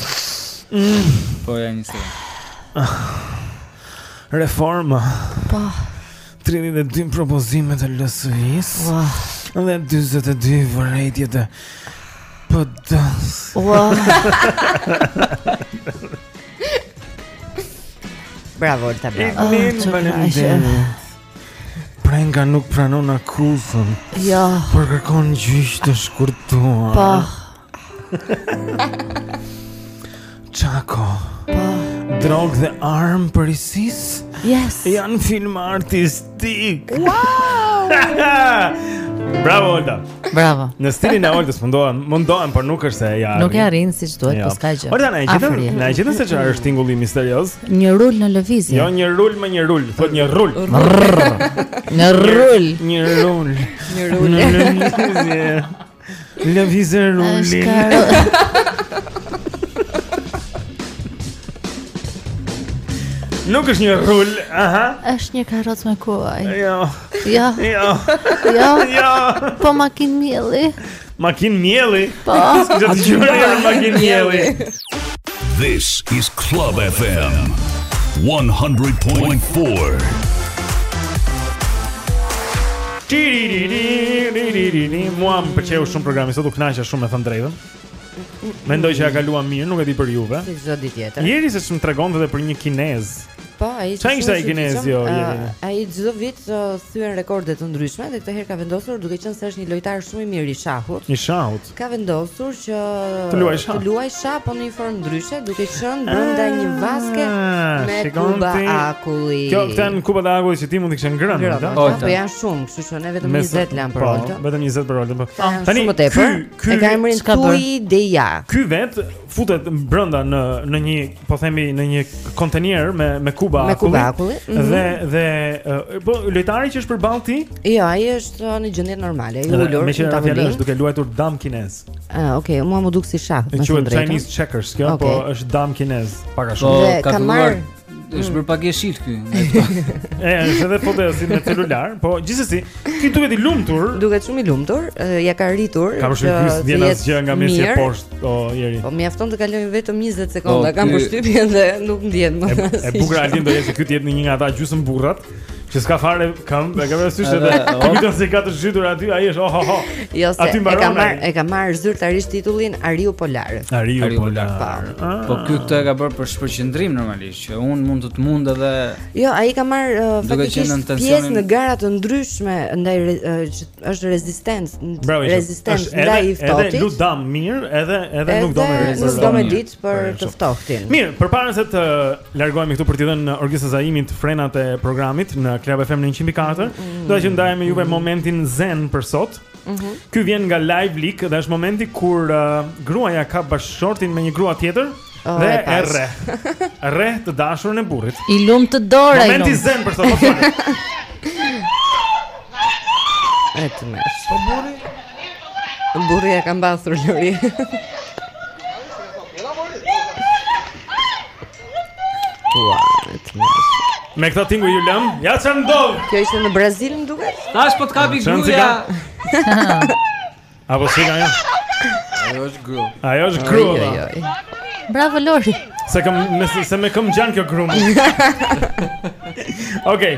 Mm. Po ja nisi. Reforma. Po. 32 propozime të LSI-së. Wow. Dhe 42 vërejtje të PD-së. Wow. bravo, Olta bravo. Oh, Prenga nuk pranon akuzën. Jo. Por kërkon gjyq të shkurtuar. Po. Çako. Po. Drogë dhe armë për ISIS? Yes. Janë film artistik. Wow! Bravo Olta. Bravo. Në stilin e Oltës mundohem, mundohem, por nuk është se ja. Nuk e arrin siç duhet, jo. po s'ka gjë. Olta na e gjetën, na e gjetën se çfarë është tingulli misterioz. Një rul në lëvizje. Jo një rul më një rul, thotë një rul. Një rul. Një rul. Një rul. Në lëvizje. Lëvizje rulin. Nuk është një rul, aha. Është një karrocë me kuaj. Jo. Jo. Jo. Jo. Jo. Po makinë mielli. Makinë mielli Po Gjëtë të gjëtë e makinë mielli This is Club FM 100.4 Mua më pëlqeu shumë programi Sot u kënaqa shumë me thënë të drejtën Mendoj që ia kaluam mirë, nuk e di për juve Jeri seç më tregonte dhe për një kinez Po, ai është ai kinezi. Jo, ai çdo vit thyen rekorde të ndryshme dhe këtë herë ka vendosur duke qenë se është një lojtar shumë i mirë i shahut. I shahut. Ka vendosur që të luajë shah, të luajë shah po në një formë ndryshe, duke qenë ah, brenda një vaske me kuba akulli. Kjo këta në kuba të akulli që ti mund të kishe ngrënë, ëh? Po, po janë shumë, kështu që ne vetëm 20 lamë për, po, Oltën. Vetëm 20 për Oltën. Po. Tani, ky ky ka emrin Tui Deja. Ky vetë futet brenda në në një, po themi në një kontenier me me kuba me kuba akulli mm -hmm. dhe dhe po lojtari që është përballë tij? Jo, ai është uh, në gjendje normale, i ulur. Me çfarë fjalë është duke luajtur damë kineze? Ah, okay, mua m'u duk si shah, me thënë të drejtën. Quhet Chinese checkers, kjo okay. po është damë kineze, pak a shumë. Po, ka marrë Është bërë pak jeshil ky. E, është edhe foto si me celular, po gjithsesi, ky duket i lumtur. Duket shumë i lumtur, ia ka arritur. Kam përshtypjen s'ndjen asgjë nga mesi e poshtë, o Jeri. Po mjafton të kalojë vetëm 20 sekonda, po, kam përshtypjen se nuk ndjen më. E bukur Altin do jetë ky të jetë një nga ata gjysmë burrat. Që s'ka fare këmbë, e ke parasysh edhe Ti kujton se i ka të zhytur aty, ai është oh oh oh Jo se, e ka marrë e ka marrë zyrtarisht titullin Ariu Polar Ariu, Ariu Polar, Polar. Po. Ah. po ky këtë e ka bërë për shpërqendrim normalisht Që unë mund të të mund edhe Jo, ai ka marrë uh, faktikisht tensionin... pjesë në gara të ndryshme Ndaj re, uh, që është rezistencë ndaj të ftohtit Bravo, është edhe, edhe luajtëm mirë edhe, edhe, edhe nuk do me rezistencë Nuk do me dit, për të ftohtin. Mirë, përpara se të largohemi këtu për t'i dhënë Orgesa Zaimit frenat e programit në Club FM në 104, mm, mm, do të ndajmë me juve mm. momentin zen për sot. Mm -hmm. Ky vjen nga Live Leak dhe është momenti kur uh, gruaja kap bashkëshortin me një grua tjetër oh, dhe e rreh. Rreh të dashurën e burrit. I lumtë dora. Momenti zen për sot. Po e tmerrshme. Po burri Burri e ka mbathur Lori. Me këta tinguj ju lëmë, ja që më dovë Kjo ishte në Brazil më duket Tashti po të kapi gruaja Apo si ka një Ajo është grua Ajo është grua Bravo Lori Se, kë, me, se me kë ngjan kjo grua Okej okay.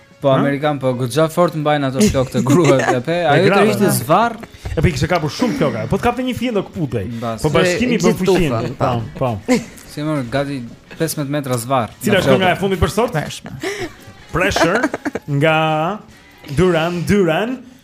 Po amerikan po goxha fort mbajnë ato flokë të gruas e pe, ajo të hiqte zvarrë. E po i kishte kapur shumë flokë. Po të kapte një fije do këputej. Po bashkimi bën fuqinë. Po, po. Si më gati 15 metra zvarrë. Cila është kënga e fundit për sot? Pressure nga Duran Duran.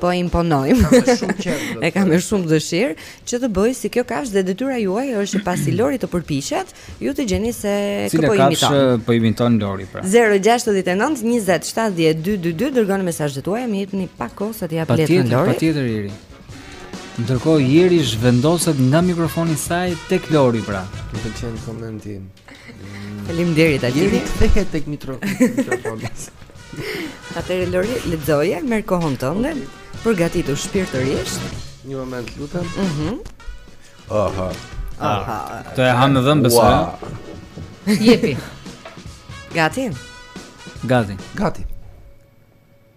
po ia imponojmë. Ka me shumë qenë. e ka me shumë dëshirë që të bëjë si kjo kafshë dhe detyra juaj është pasi Lori të përpiqet, ju të gjeni se kë po imiton. Cilën kafshë po imiton Lori pra? 069 20 70 222 dërgoni mesazhet tuaja, më jepni pak kohë sa t'i jap letrën Lorit. Patjetër, patjetër Jeri. Ndërkohë Jeri zhvendoset nga mikrofoni i saj tek Lori pra. Më pëlqen komenti. Faleminderit Altini. Jeri kthehet tek mikrofoni. Atëherë Lori, lexoje merr kohën tënde, okay. përgatitu shpirtërisht. Një moment, lutem. Mhm. Mm Aha. Aha. Ta hanë dhëmbët besoj. Wow. Jepi. Gati. Gati. Gati.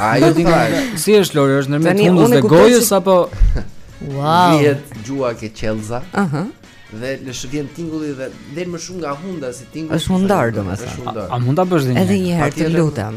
Ai do të thotë, si është Lori, është ndërmjet hundës dhe gojës apo Wow. Vihet gjuha ke qiellza. Aha. Dhe nëse vjen tingulli dhe del më shumë nga hunda si tingulli. Është hundor domethënë. A, a mund ta bësh dhe një? Edhe një herë të lutem.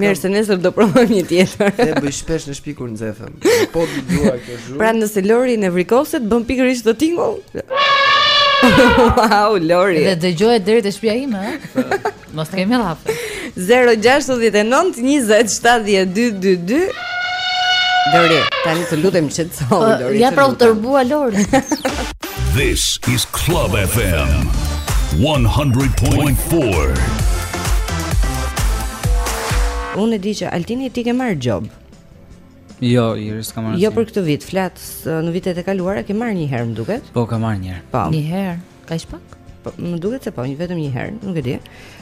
Mirë se nesër do provojmë një tjetër. E bëj shpesh në shtëpi kur nxefem. Po ta dua këtë zhurmë. Pra nëse Lori nevrikoset bën pikërisht këtë tingull. Wow, Lori. Dhe dëgjohet deri te shtëpia ime, ha? Mos kemi llafe. 069 20 7222 Lori, tani të lutem që të thuash po, Lori. Ja pra u tërbua Lori. This is Club FM 100.4. Unë e di që Altini ti ke marrë gjobë. Jo, Iris kam marrë. Jo për këtë vit, flas në vitet e kaluara ke marrë një herë, më duket. Po, kam marrë një herë. Po. Një herë. Kaq pak? Po, më duket se po, një vetëm një herë, nuk e di.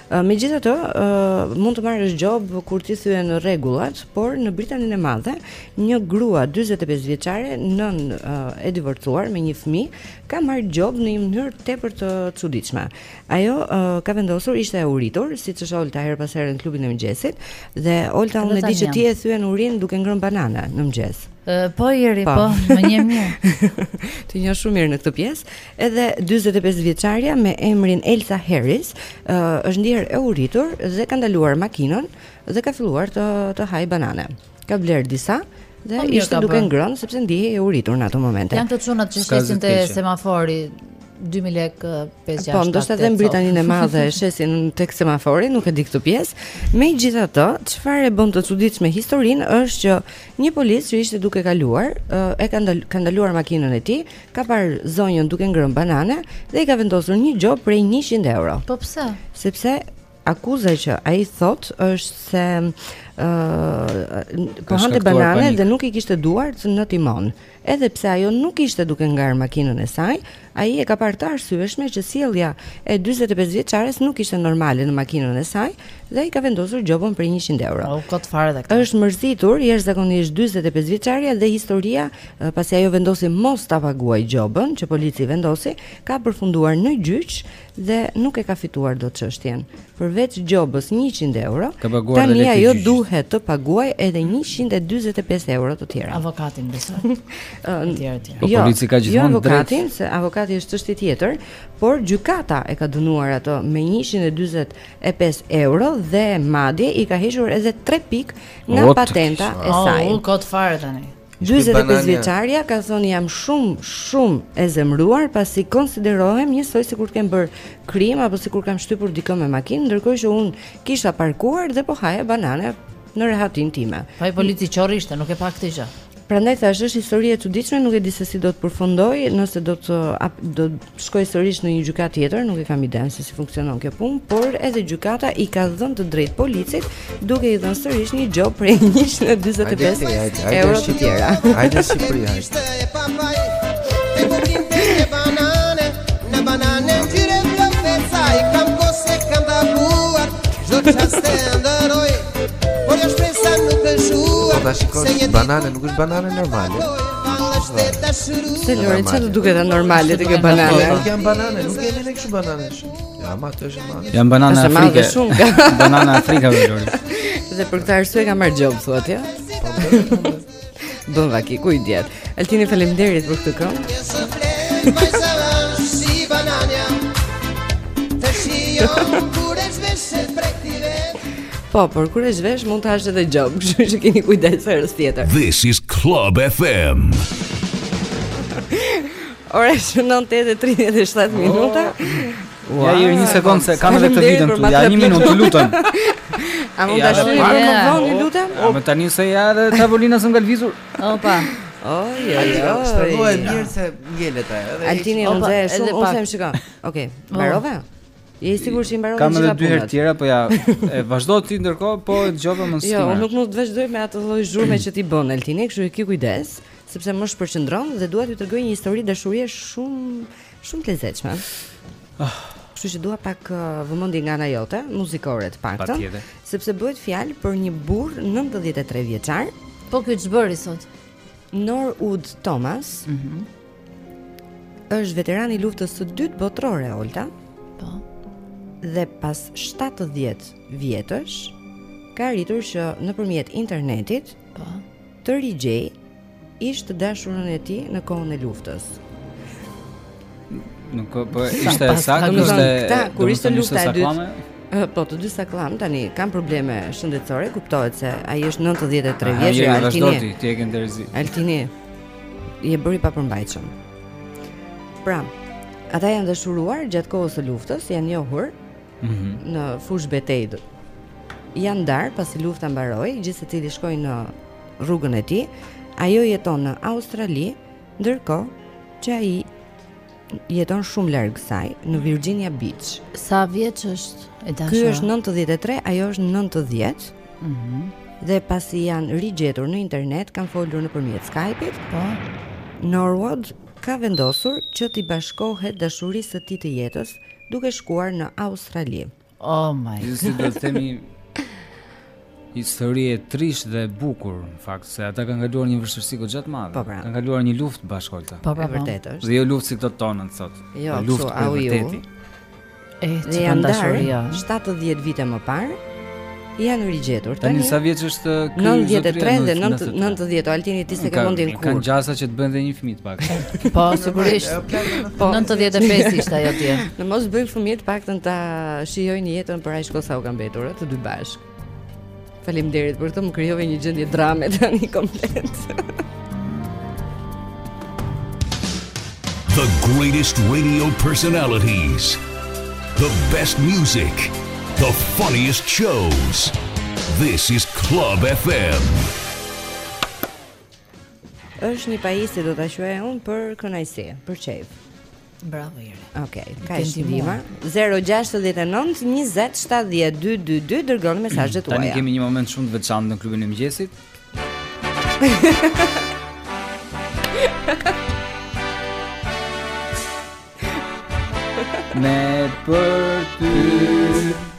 Uh, Megjithatë, uh, mund të marrësh gjobë kur t'i thyen rregullat, por në Britaninë e Madhe, një grua 45 vjeçare, nënë uh, e divorcuar me një fëmijë, ka marrë gjobë në një mënyrë tepër të çuditshme. Ajo uh, ka vendosur ishte e uritur, siç është Olta herë pas herë në klubin e mëngjesit, dhe Olta unë e di që ti e thyen urinë duke ngrënë banane në mëngjes. Uh, po Jeri, po, po më njeh mirë. Të njoh shumë mirë në këtë pjesë. Edhe dyzet e pesë vjeçarja me emrin Elsa Harris është ndjerë e uritur dhe ka ndaluar makinën dhe ka filluar të të hajë banane. Ka blerë disa dhe po, ishte duke ngrënë sepse ndihej e uritur në ato momente. Janë këta çunat që shesin te semafori 2000 lek 5-6 Po, ndoshta dhe në Britaninë e Madhe e shesin tek semafori, nuk e di këtë pjesë. Megjithatë, çfarë e bën të çuditshme historinë është që një polic që ishte duke kaluar, e ka ndaluar makinën e tij ka parë zonjën duke ngrënë banane dhe i ka vendosur një gjobë prej 100 euro. Po pse? Sepse akuza që ai thotë është se ë uh, po hante banane dhe nuk i kishte duart në timon. Edhe pse ajo nuk ishte duke ngarë makinën e saj, ai e ka parë të arsyeshme që sjellja e 45 vjeçares nuk ishte normale në makinën e saj dhe i ka vendosur gjobën prej 100 euro. Po kot fare dhe këtë. Është mërzitur jashtëzakonisht 45 vjeçarja dhe historia pasi ajo vendosi mos ta paguajë gjobën që polici vendosi, ka përfunduar në gjyq dhe nuk e ka fituar dot çështjen. Përveç gjobës 100 euro, tani ajo duhet të paguajë edhe 145 euro të tjera. Avokatin besoj. Etj etj. Po jo, polici ka gjithmonë të drejtë. Jo, se avokati është çështje tjetër, por gjykata e ka dënuar atë me 145 euro dhe madje i ka hequr edhe 3 pikë nga patenta e saj. Oh, kot fare tani. 45 vjeçarja ka thënë jam shumë shumë e zemëruar pasi konsiderohem njësoj sikur të kem bërë krim apo sikur kam shtypur dikë me makinë, ndërkohë që unë kisha parkuar dhe po haja banane në rehatinë time. Po ai polici qorr ishte, nuk e pa këtë gjë. Prandaj thashë është histori e çuditshme, nuk e di se si do të përfundojë, nëse do të do shkoi sërish në një gjykatë tjetër, nuk e kam idenë se si funksionon kjo punë, por edhe gjykata i ka dhënë të drejtë policit duke i dhënë sërish një gjobë prej 145 euro të tjera. Hajde në Shqipëri, hajde. Po ta shikosh, banane nuk është banane normale. Se lori çfarë të duket anormale te kjo banane Nuk janë banane, nuk kemi në këshu banane Ja, ma të është banane Janë banane afrike Banane afrike dhe lori Dhe për këtë arsye ka marrë gjobë, thua ti a po, Bën vaki, ku i dihet Altini faleminderit për këtë këngë Po, por kur e zhvesh mund të hash edhe gjobë, kështu që keni kujdes herës tjetër. This is Club FM. Ora është 9:37 minuta. Oh. Ja, jo një sekond se kam edhe këtë video këtu. Ja, një minutë, lutem. A mund ta shohim më vonë, oh. lutem? A më tani se ja edhe tavolina s'u ka lëvizur. Opa. Oj, oj, oj. Shtroje mirë se ngjelet ajo. Altini u nxjerr shumë, u them shikoj. Okej, oh. mbarove? Je i sigurt që i mbaron gjithë punët? Kam edhe dy herë të tjera, po ja, e vazhdo ti ndërkohë, po e dëgjova më së Jo, unë nuk mund të vazhdoj me atë lloj zhurme që ti bën Altini, kështu që ki kujdes, sepse më shpërqendron dhe dua t'ju tregoj një histori dashurie shumë shumë të lezetshme. Ah. Kështu që dua pak uh, vëmendje nga ana jote, muzikore të paktën, sepse bëhet fjalë për një burrë 93 vjeçar. Po ky ç'bëri sot? Norwood Thomas. Mhm. Mm Është veteran i luftës së dytë botërore Olta. Po. Dhe pas 70 vjetësh ka arritur që nëpërmjet internetit, po, të rigjejë ish të dashurën e tij në kohën e luftës. Nuk po, po ishte e saktë, ishte këta kur ishte lufta e dytë. Po të dy sakllam tani kanë probleme shëndetësore, kuptohet se ai është 93 vjeç, ai është i Altini. Altini. je bërë i papërmbajtshëm. Pra, ata janë dashuruar gjatë kohës së luftës, janë njohur mm -hmm. në fushëbetejë. Janë ndarë pasi lufta mbaroi, gjithsecili shkoi në rrugën e tij. Ajo jeton në Australi, ndërkohë që ai jeton shumë larg saj, në Virginia Beach. Sa vjeç është e dashura? Ky është 93, ajo është 90. Mhm. Mm dhe pasi janë rigjetur në internet, kanë folur nëpërmjet Skype-it. Po. Norwood ka vendosur që t'i bashkohet dashurisë së tij të jetës duke shkuar në Australi. Oh my god. Si do të themi histori e trishtë dhe e bukur, në fakt se ata kanë kaluar një vështirësi goxha të madhe. Po, pra. Kanë kaluar një luftë bashkë ata. Po, pra, po. vërtet është. Dhe jo luftë si këto tonët sot. Jo, po, luftë për vërtetë. E, çfarë dashurie? 70 vite më parë, janë rigjetur. Tani sa vjeç është ky? 93 dhe 90. Altini ti se ke mendin kur? Ka gjasa që të bëjnë dhe një fëmijë të paktën. Po, sigurisht. 95 ishte ajo ti. Në mos bëjnë fëmijë të paktën ta shijojnë jetën për aq kohë sa u ka mbetur, të dy bashkë. Faleminderit për këtë, më krijove një gjendje drame tani komplet. The greatest radio personalities. The best music. The funniest shows. This is Club FM. Është një pajisje do ta quaj unë për kënaqësi, për qejf. Bravo Jeri. Okej, ka ndihmë. 069 20 70 222 dërgoni mesazhet tuaja. Tani kemi një moment shumë të veçantë në klubin e mëngjesit. Me për ty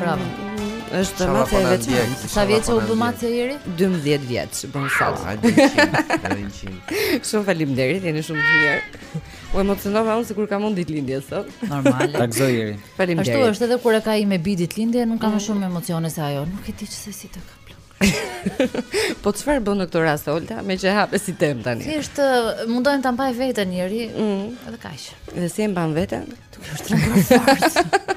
Bravo. Është macja e veçantë. Sa vjeç u bë macja Jeri? 12 vjeç, bën sot. Ai bën 100. Shumë faleminderit, jeni shumë të mirë. U emocionova unë sikur kam unë ditëlindje sot. Normale. Ta gëzojë Jeri. Faleminderit. Ashtu është edhe kur e ka ime bijë ditëlindjen, unë kam më shumë emocione se ajo. Nuk e di se si ta kam. po çfarë bën në këtë rast Olta? Meqë e hape si temë tani. Thjesht mundohem ta mbaj veten njeri, mm. edhe kaq. Dhe si e mban veten? Duke u shtrënguar fort.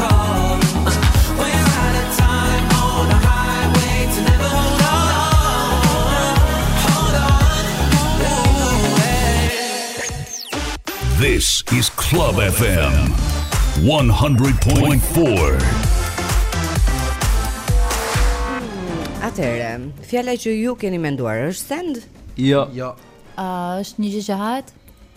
This is Club FM 100.4. Atëherë, fjala që ju keni menduar është send? Jo. Jo. A është një gjë që hahet?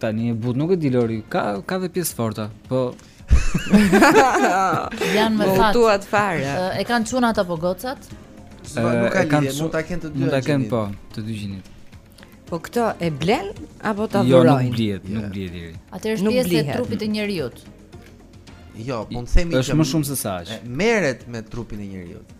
Tani e butë nuk e di Lori, ka ka dhe pjesë të forta, po Janë me fat. Tuat fare. E kanë çunat apo gocat? Nuk ka lidhje, mund ta kenë të dy. Mund ta kenë po, të dy gjinitë. Po këtë e blen apo ta dhurojnë? Jo, nuk blihet, nuk blihet Jeri. Atëherë është pjesë e trupit të njeriu. Jo, po të themi që është më shumë se sa aq. Merret me trupin e njeriut.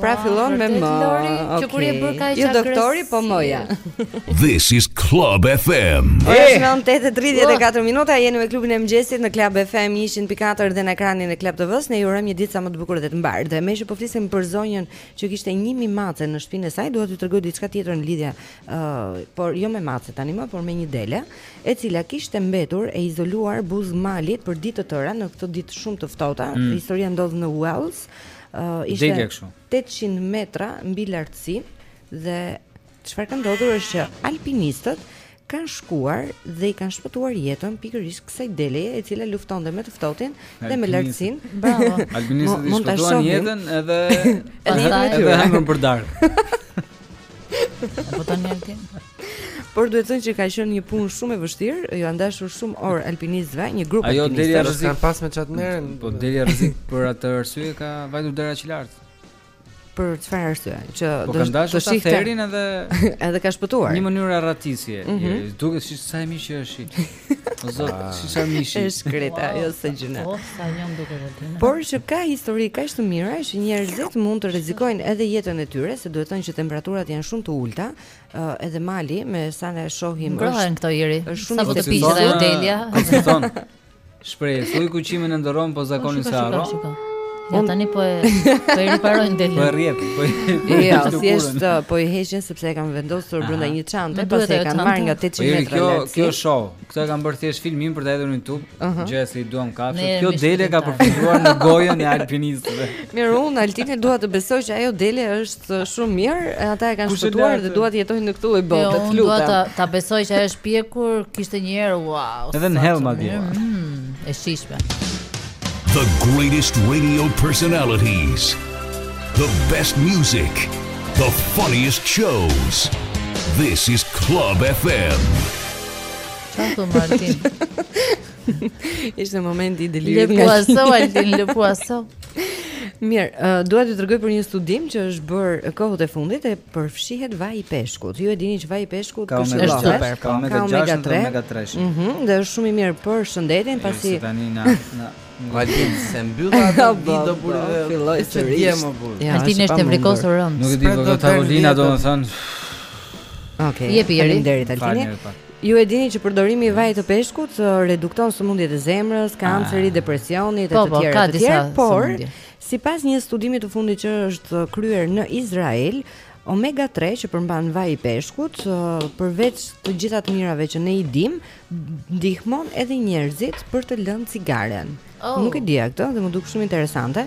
Pra fillon me më. Që kur je bër kaq Jo doktori, po moj. This is Club FM. Ora 9:34 eh! minuta, jeni me klubin e mëngjesit në Club FM 104 dhe në ekranin e Club TV-s. Ne ju urojmë një ditë sa më të bukur dhe të mbarë. Dhe meqë po flisim për zonjën që kishte 1000 mace në shtëpinë e saj, dua t'ju tregoj diçka tjetër në lidhje, ë, uh, por jo me mace tani më, por me një dele, e cila kishte mbetur e izoluar buzë malit për ditë të tëra në këto ditë shumë të ftohta. Mm. Historia ndodh në Wales Uh, ishte 800 metra mbi lartësi dhe çfarë ka ndodhur është që alpinistët kanë shkuar dhe i kanë shpëtuar jetën pikërisht kësaj deleje e cila luftonte me të ftohtin dhe me lartësinë. Bravo. Alpinistët i shpëtuan jetën edhe e hëngrën për darkë. Po tani altin. Por duhet thënë që ka qenë një punë shumë e vështirë, ju janë dashur shumë orë alpinistëve, një grup Ajo alpinistëve. Ajo s'kanë pas me çfarë të merren. Po dele rrezik për atë arsye ka vajtur delja aq lart. Për çfarë arsye? Që po do të shihte therjen edhe edhe ka shpëtuar. Një mënyrë arratisje. Mm -hmm. Duket shi sa e mirë që është. O zot, ah. shi sa mishi. E shkreta, jo se gjynah. Po, sa jam duke vërtetë. Por që ka histori kaq të mira që njerëzit mund të rrezikojnë edhe jetën e tyre, se duhet të thënë që temperaturat janë shumë të ulëta uh, edhe mali me sa ne shohim ngrohen këto Iri është shumë thikë dhe Odelia konsulton shpreh ujku qimen e ndërron po zakonin s'e harron Ja tani po e po e rrjepin delen. Po e rrjep, po e. Po jo, thjesht po i heqin sepse e kanë vendosur brenda një çante, pasi e kanë marrë nga 800 metra. Kjo kjo është show, Këta e kanë bërë thjesht filmim për ta hedhur në YouTube, uh -huh. gjoja se i duam kafshët. Kjo dele ka përfunduar në gojën e alpinistëve. Mirë, unë Altini dua të besoj që ajo dele është shumë mirë, ata e kanë shpëtuar dhe dua të jetoj në këtë lloj jo, bote, të lutem. Unë dua ta ta besoj që ajo është pjekur, qysh atëherë, wow. Edhe në hell madje. Mm, e shijshme. The greatest radio personalities. The best music. The funniest shows. This is Club FM. Çfarë thua Martin? Ishte moment i delirit. Le puaso Altin, le puaso. Mirë, uh, dua t'ju tregoj për një studim që është bër kohët e fundit e përfshihet vaji i peshkut. Ju e dini që vaji i peshkut ka omega 3, ka omega 3, ka omega 3. Mhm, dhe është shumë i mirë për shëndetin, pasi tani na Altin s'e mbyll atë si do burri dhe filloj të rrijë më burrë. Altin është ftohur rëndë. Nuk e di do tavolina domethën. Okej. Jepi Iri. Faleminderit Altini. Ju e dini që përdorimi i vajit të peshkut uh, redukton sëmundjet e zemrës, kancerit, ah. depresionit dhe po, të po, tjera të tjera, por sipas një studimi të fundit që është kryer në Izrael, omega 3 që përmban vaji i peshkut, uh, përveç të gjitha të mirave që ne i dimë, ndihmon edhe njerëzit për të lënë cigaren. Oh. Nuk e dija këtë dhe m'u duk shumë interesante,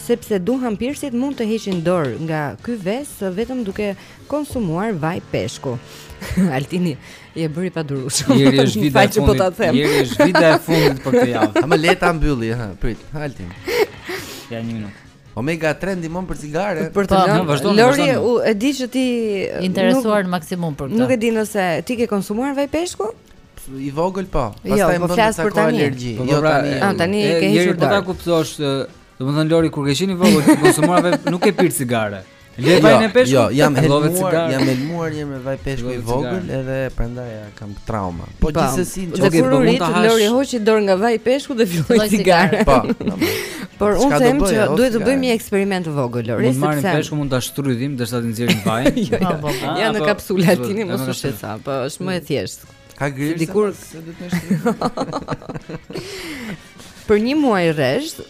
sepse duhanpirësit mund të heqin dorë nga ky ves vetëm duke konsumuar vaj peshku. Altini je bërë i padurueshëm. Njëri është videoja e po fundit. Njëri është videoja e fundit për këtë javë. Më lër ta mbyll, ha, prit, Altin. Ja një minutë. Omega 3 ndihmon për cigare. Për të lënë, po, Lori, e di që ti je i interesuar në maksimum për këtë. Nuk e di nëse ti ke konsumuar vaj peshku? I vogël po. Jo, Pastaj jo, më vjen sa ka alergji. Po, jo pra, tani. Ah, tani e ke hequr. Po ta kuptosh, domethënë Lori kur ka qenë i vogël, ka konsumuar vaj, nuk ka pirë cigare. Le vajin e peshkut. Jo, jam helmuar, jam helmuar njëherë me vaj peshku i vogël edhe prandaj e kam trauma. Po gjithsesi në çfarë do mund ta hash? Lori hoqi dorë nga vaji i peshkut dhe filloi cigare. Po. Por unë them që duhet të bëjmë një eksperiment të vogël Lori, sepse mund të marrim peshkun mund ta shtrydhim derisa të nxjerrim vajin. Jo, jo. Po, po. Janë kapsula Altin mos u shqetëso, po është më e thjeshtë. Ka grilë dikur. Për një muaj rresht,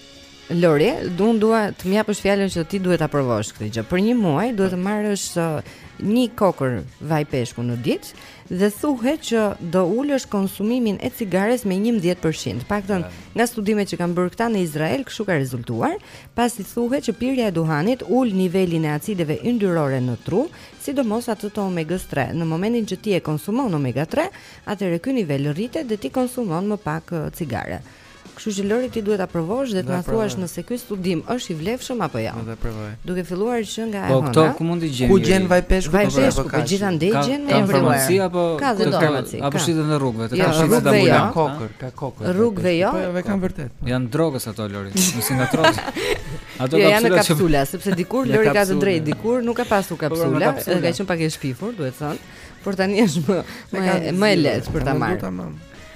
Lori, unë dua të më japësh fjalën që ti duhet ta provosh këtë gjë. Për një muaj duhet të marrësh uh, një kokërr vaj peshku në ditë dhe thuhet që do ulësh konsumimin e cigares me 11%. Të paktën nga studimet që kanë bërë këta në Izrael, kështu ka rezultuar, pasi thuhet që pirja e duhanit ul nivelin e acideve yndyrore në tru, sidomos atë të omega 3. Në momentin që ti e konsumon omega 3, atëherë ky nivel rritet dhe ti konsumon më pak uh, cigare. Kështu që Lori ti duhet ta provosh dhe të na thuash nëse ky studim është i vlefshëm apo jo. Do ta provoj. Duke filluar që nga e hëna. Po këto ku mund t'i gjen? Ku gjen vaj peshku apo vaj peshku? Po gjithandej gjen në farmaci apo ka dhe do farmaci. Apo shiten në rrugëve, të kanë shiten në jo. kokërr, ka kokërr. Rrugëve jo. Po e kanë vërtet. Po. Janë drogëra ato Lori, mos i ngatërro. Ato jo, janë kapsula, sepse dikur Lori ka të drejtë, dikur nuk ka pasur po, kapsula, edhe ka qenë pak e shpifur, duhet thënë. Por tani është më më e lehtë për ta marrë.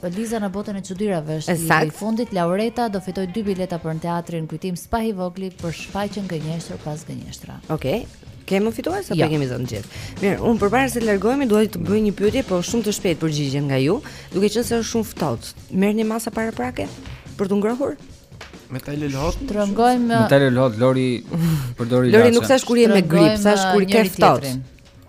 Po Liza në botën e çudirave është i Esakt. fundit. Laureta do fitojë dy bileta për në teatrin Kujtim Spahivogli për shfaqjen Gënjeshtër pas gënjeshtre. Okej. Kemi fitues apo Jo. i kemi zënë të gjithë? Mirë, unë përpara se të largohemi dua të bëj një pyetje, po shumë të shpejtë përgjigjen nga ju, duke qenë se është shumë ftohtë. Merrni masa paraprake për t'u ngrohur? Me Tylol Hot. Shtrëngojmë Me Tylol Hot Lori përdor Lori ilaçe. nuk thashë kur je me grip, Shtrëngojmë, thashë kur uh, ke njëri ftohtë. tjetrin.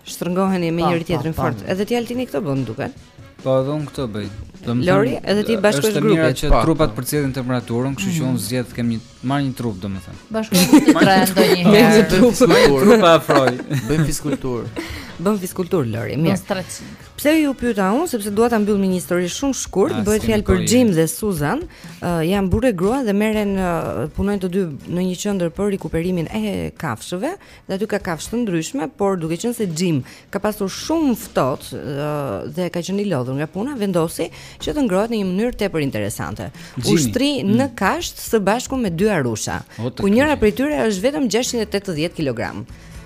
Shtrëngoheni me njëri tjetrin fort. Edhe ti Altini këtë bën duket. Po edhe unë këtë bëj. Lori, edhe ti bashkohesh grupit. Është mirë që po. trupat përcjellin temperaturën, kështu që mhm. unë zgjedh të kem një marr një trup domethënë. Bashkohemi të tre ndonjëherë. Me një trup, me një trup afroj. Bëjmë fiskulturë. Bën fiskulturë Lori, mirë. Pse ju pyeta unë, sepse dua ta mbyll me një histori shumë shkurt, ah, bëhet fjalë për Jim dhe Susan, uh, janë burrë e grua dhe merren uh, punojnë të dy në një qendër për rikuperimin e kafshëve, Dhe aty ka kafshë të ndryshme, por duke qenë se Jim ka pasur shumë ftohtë dhe ka qenë i lodhur nga puna, vendosi që të ngrohet në një mënyrë tepër interesante. U shtri mm. në kasht së bashku me dy arusha, ku njëra prej tyre është vetëm 680 kg.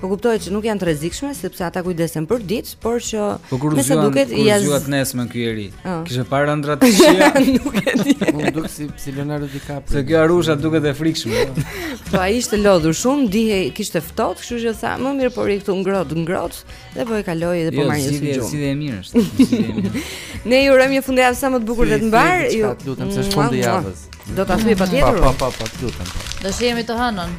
Po kuptohet që nuk janë të rrezikshme sepse ata kujdesen përditë, Por që po me sa duket ia zgjuat nesër ky i ri. Oh. Kishte parë ëndrat të shija. Nuk e di. M'u duk si si Leonardo DiCaprio. Se kjo arusha duket e frikshme. Jo? Po ai ishte lodhur shumë, dihej kishte ftohtë, kështu që tha më mirë po rri këtu ngrohtë, ngrohtë dhe po e kaloj dhe po jo, marr një sy gjumë. Jo, si dhe e mirë është. Ne ju urojmë një fundjavë sa më të bukur dhe të mbarë. Ju lutem se është fundjavë. Do ta thyej patjetër. Po po po, lutem. Do shihemi të hënën.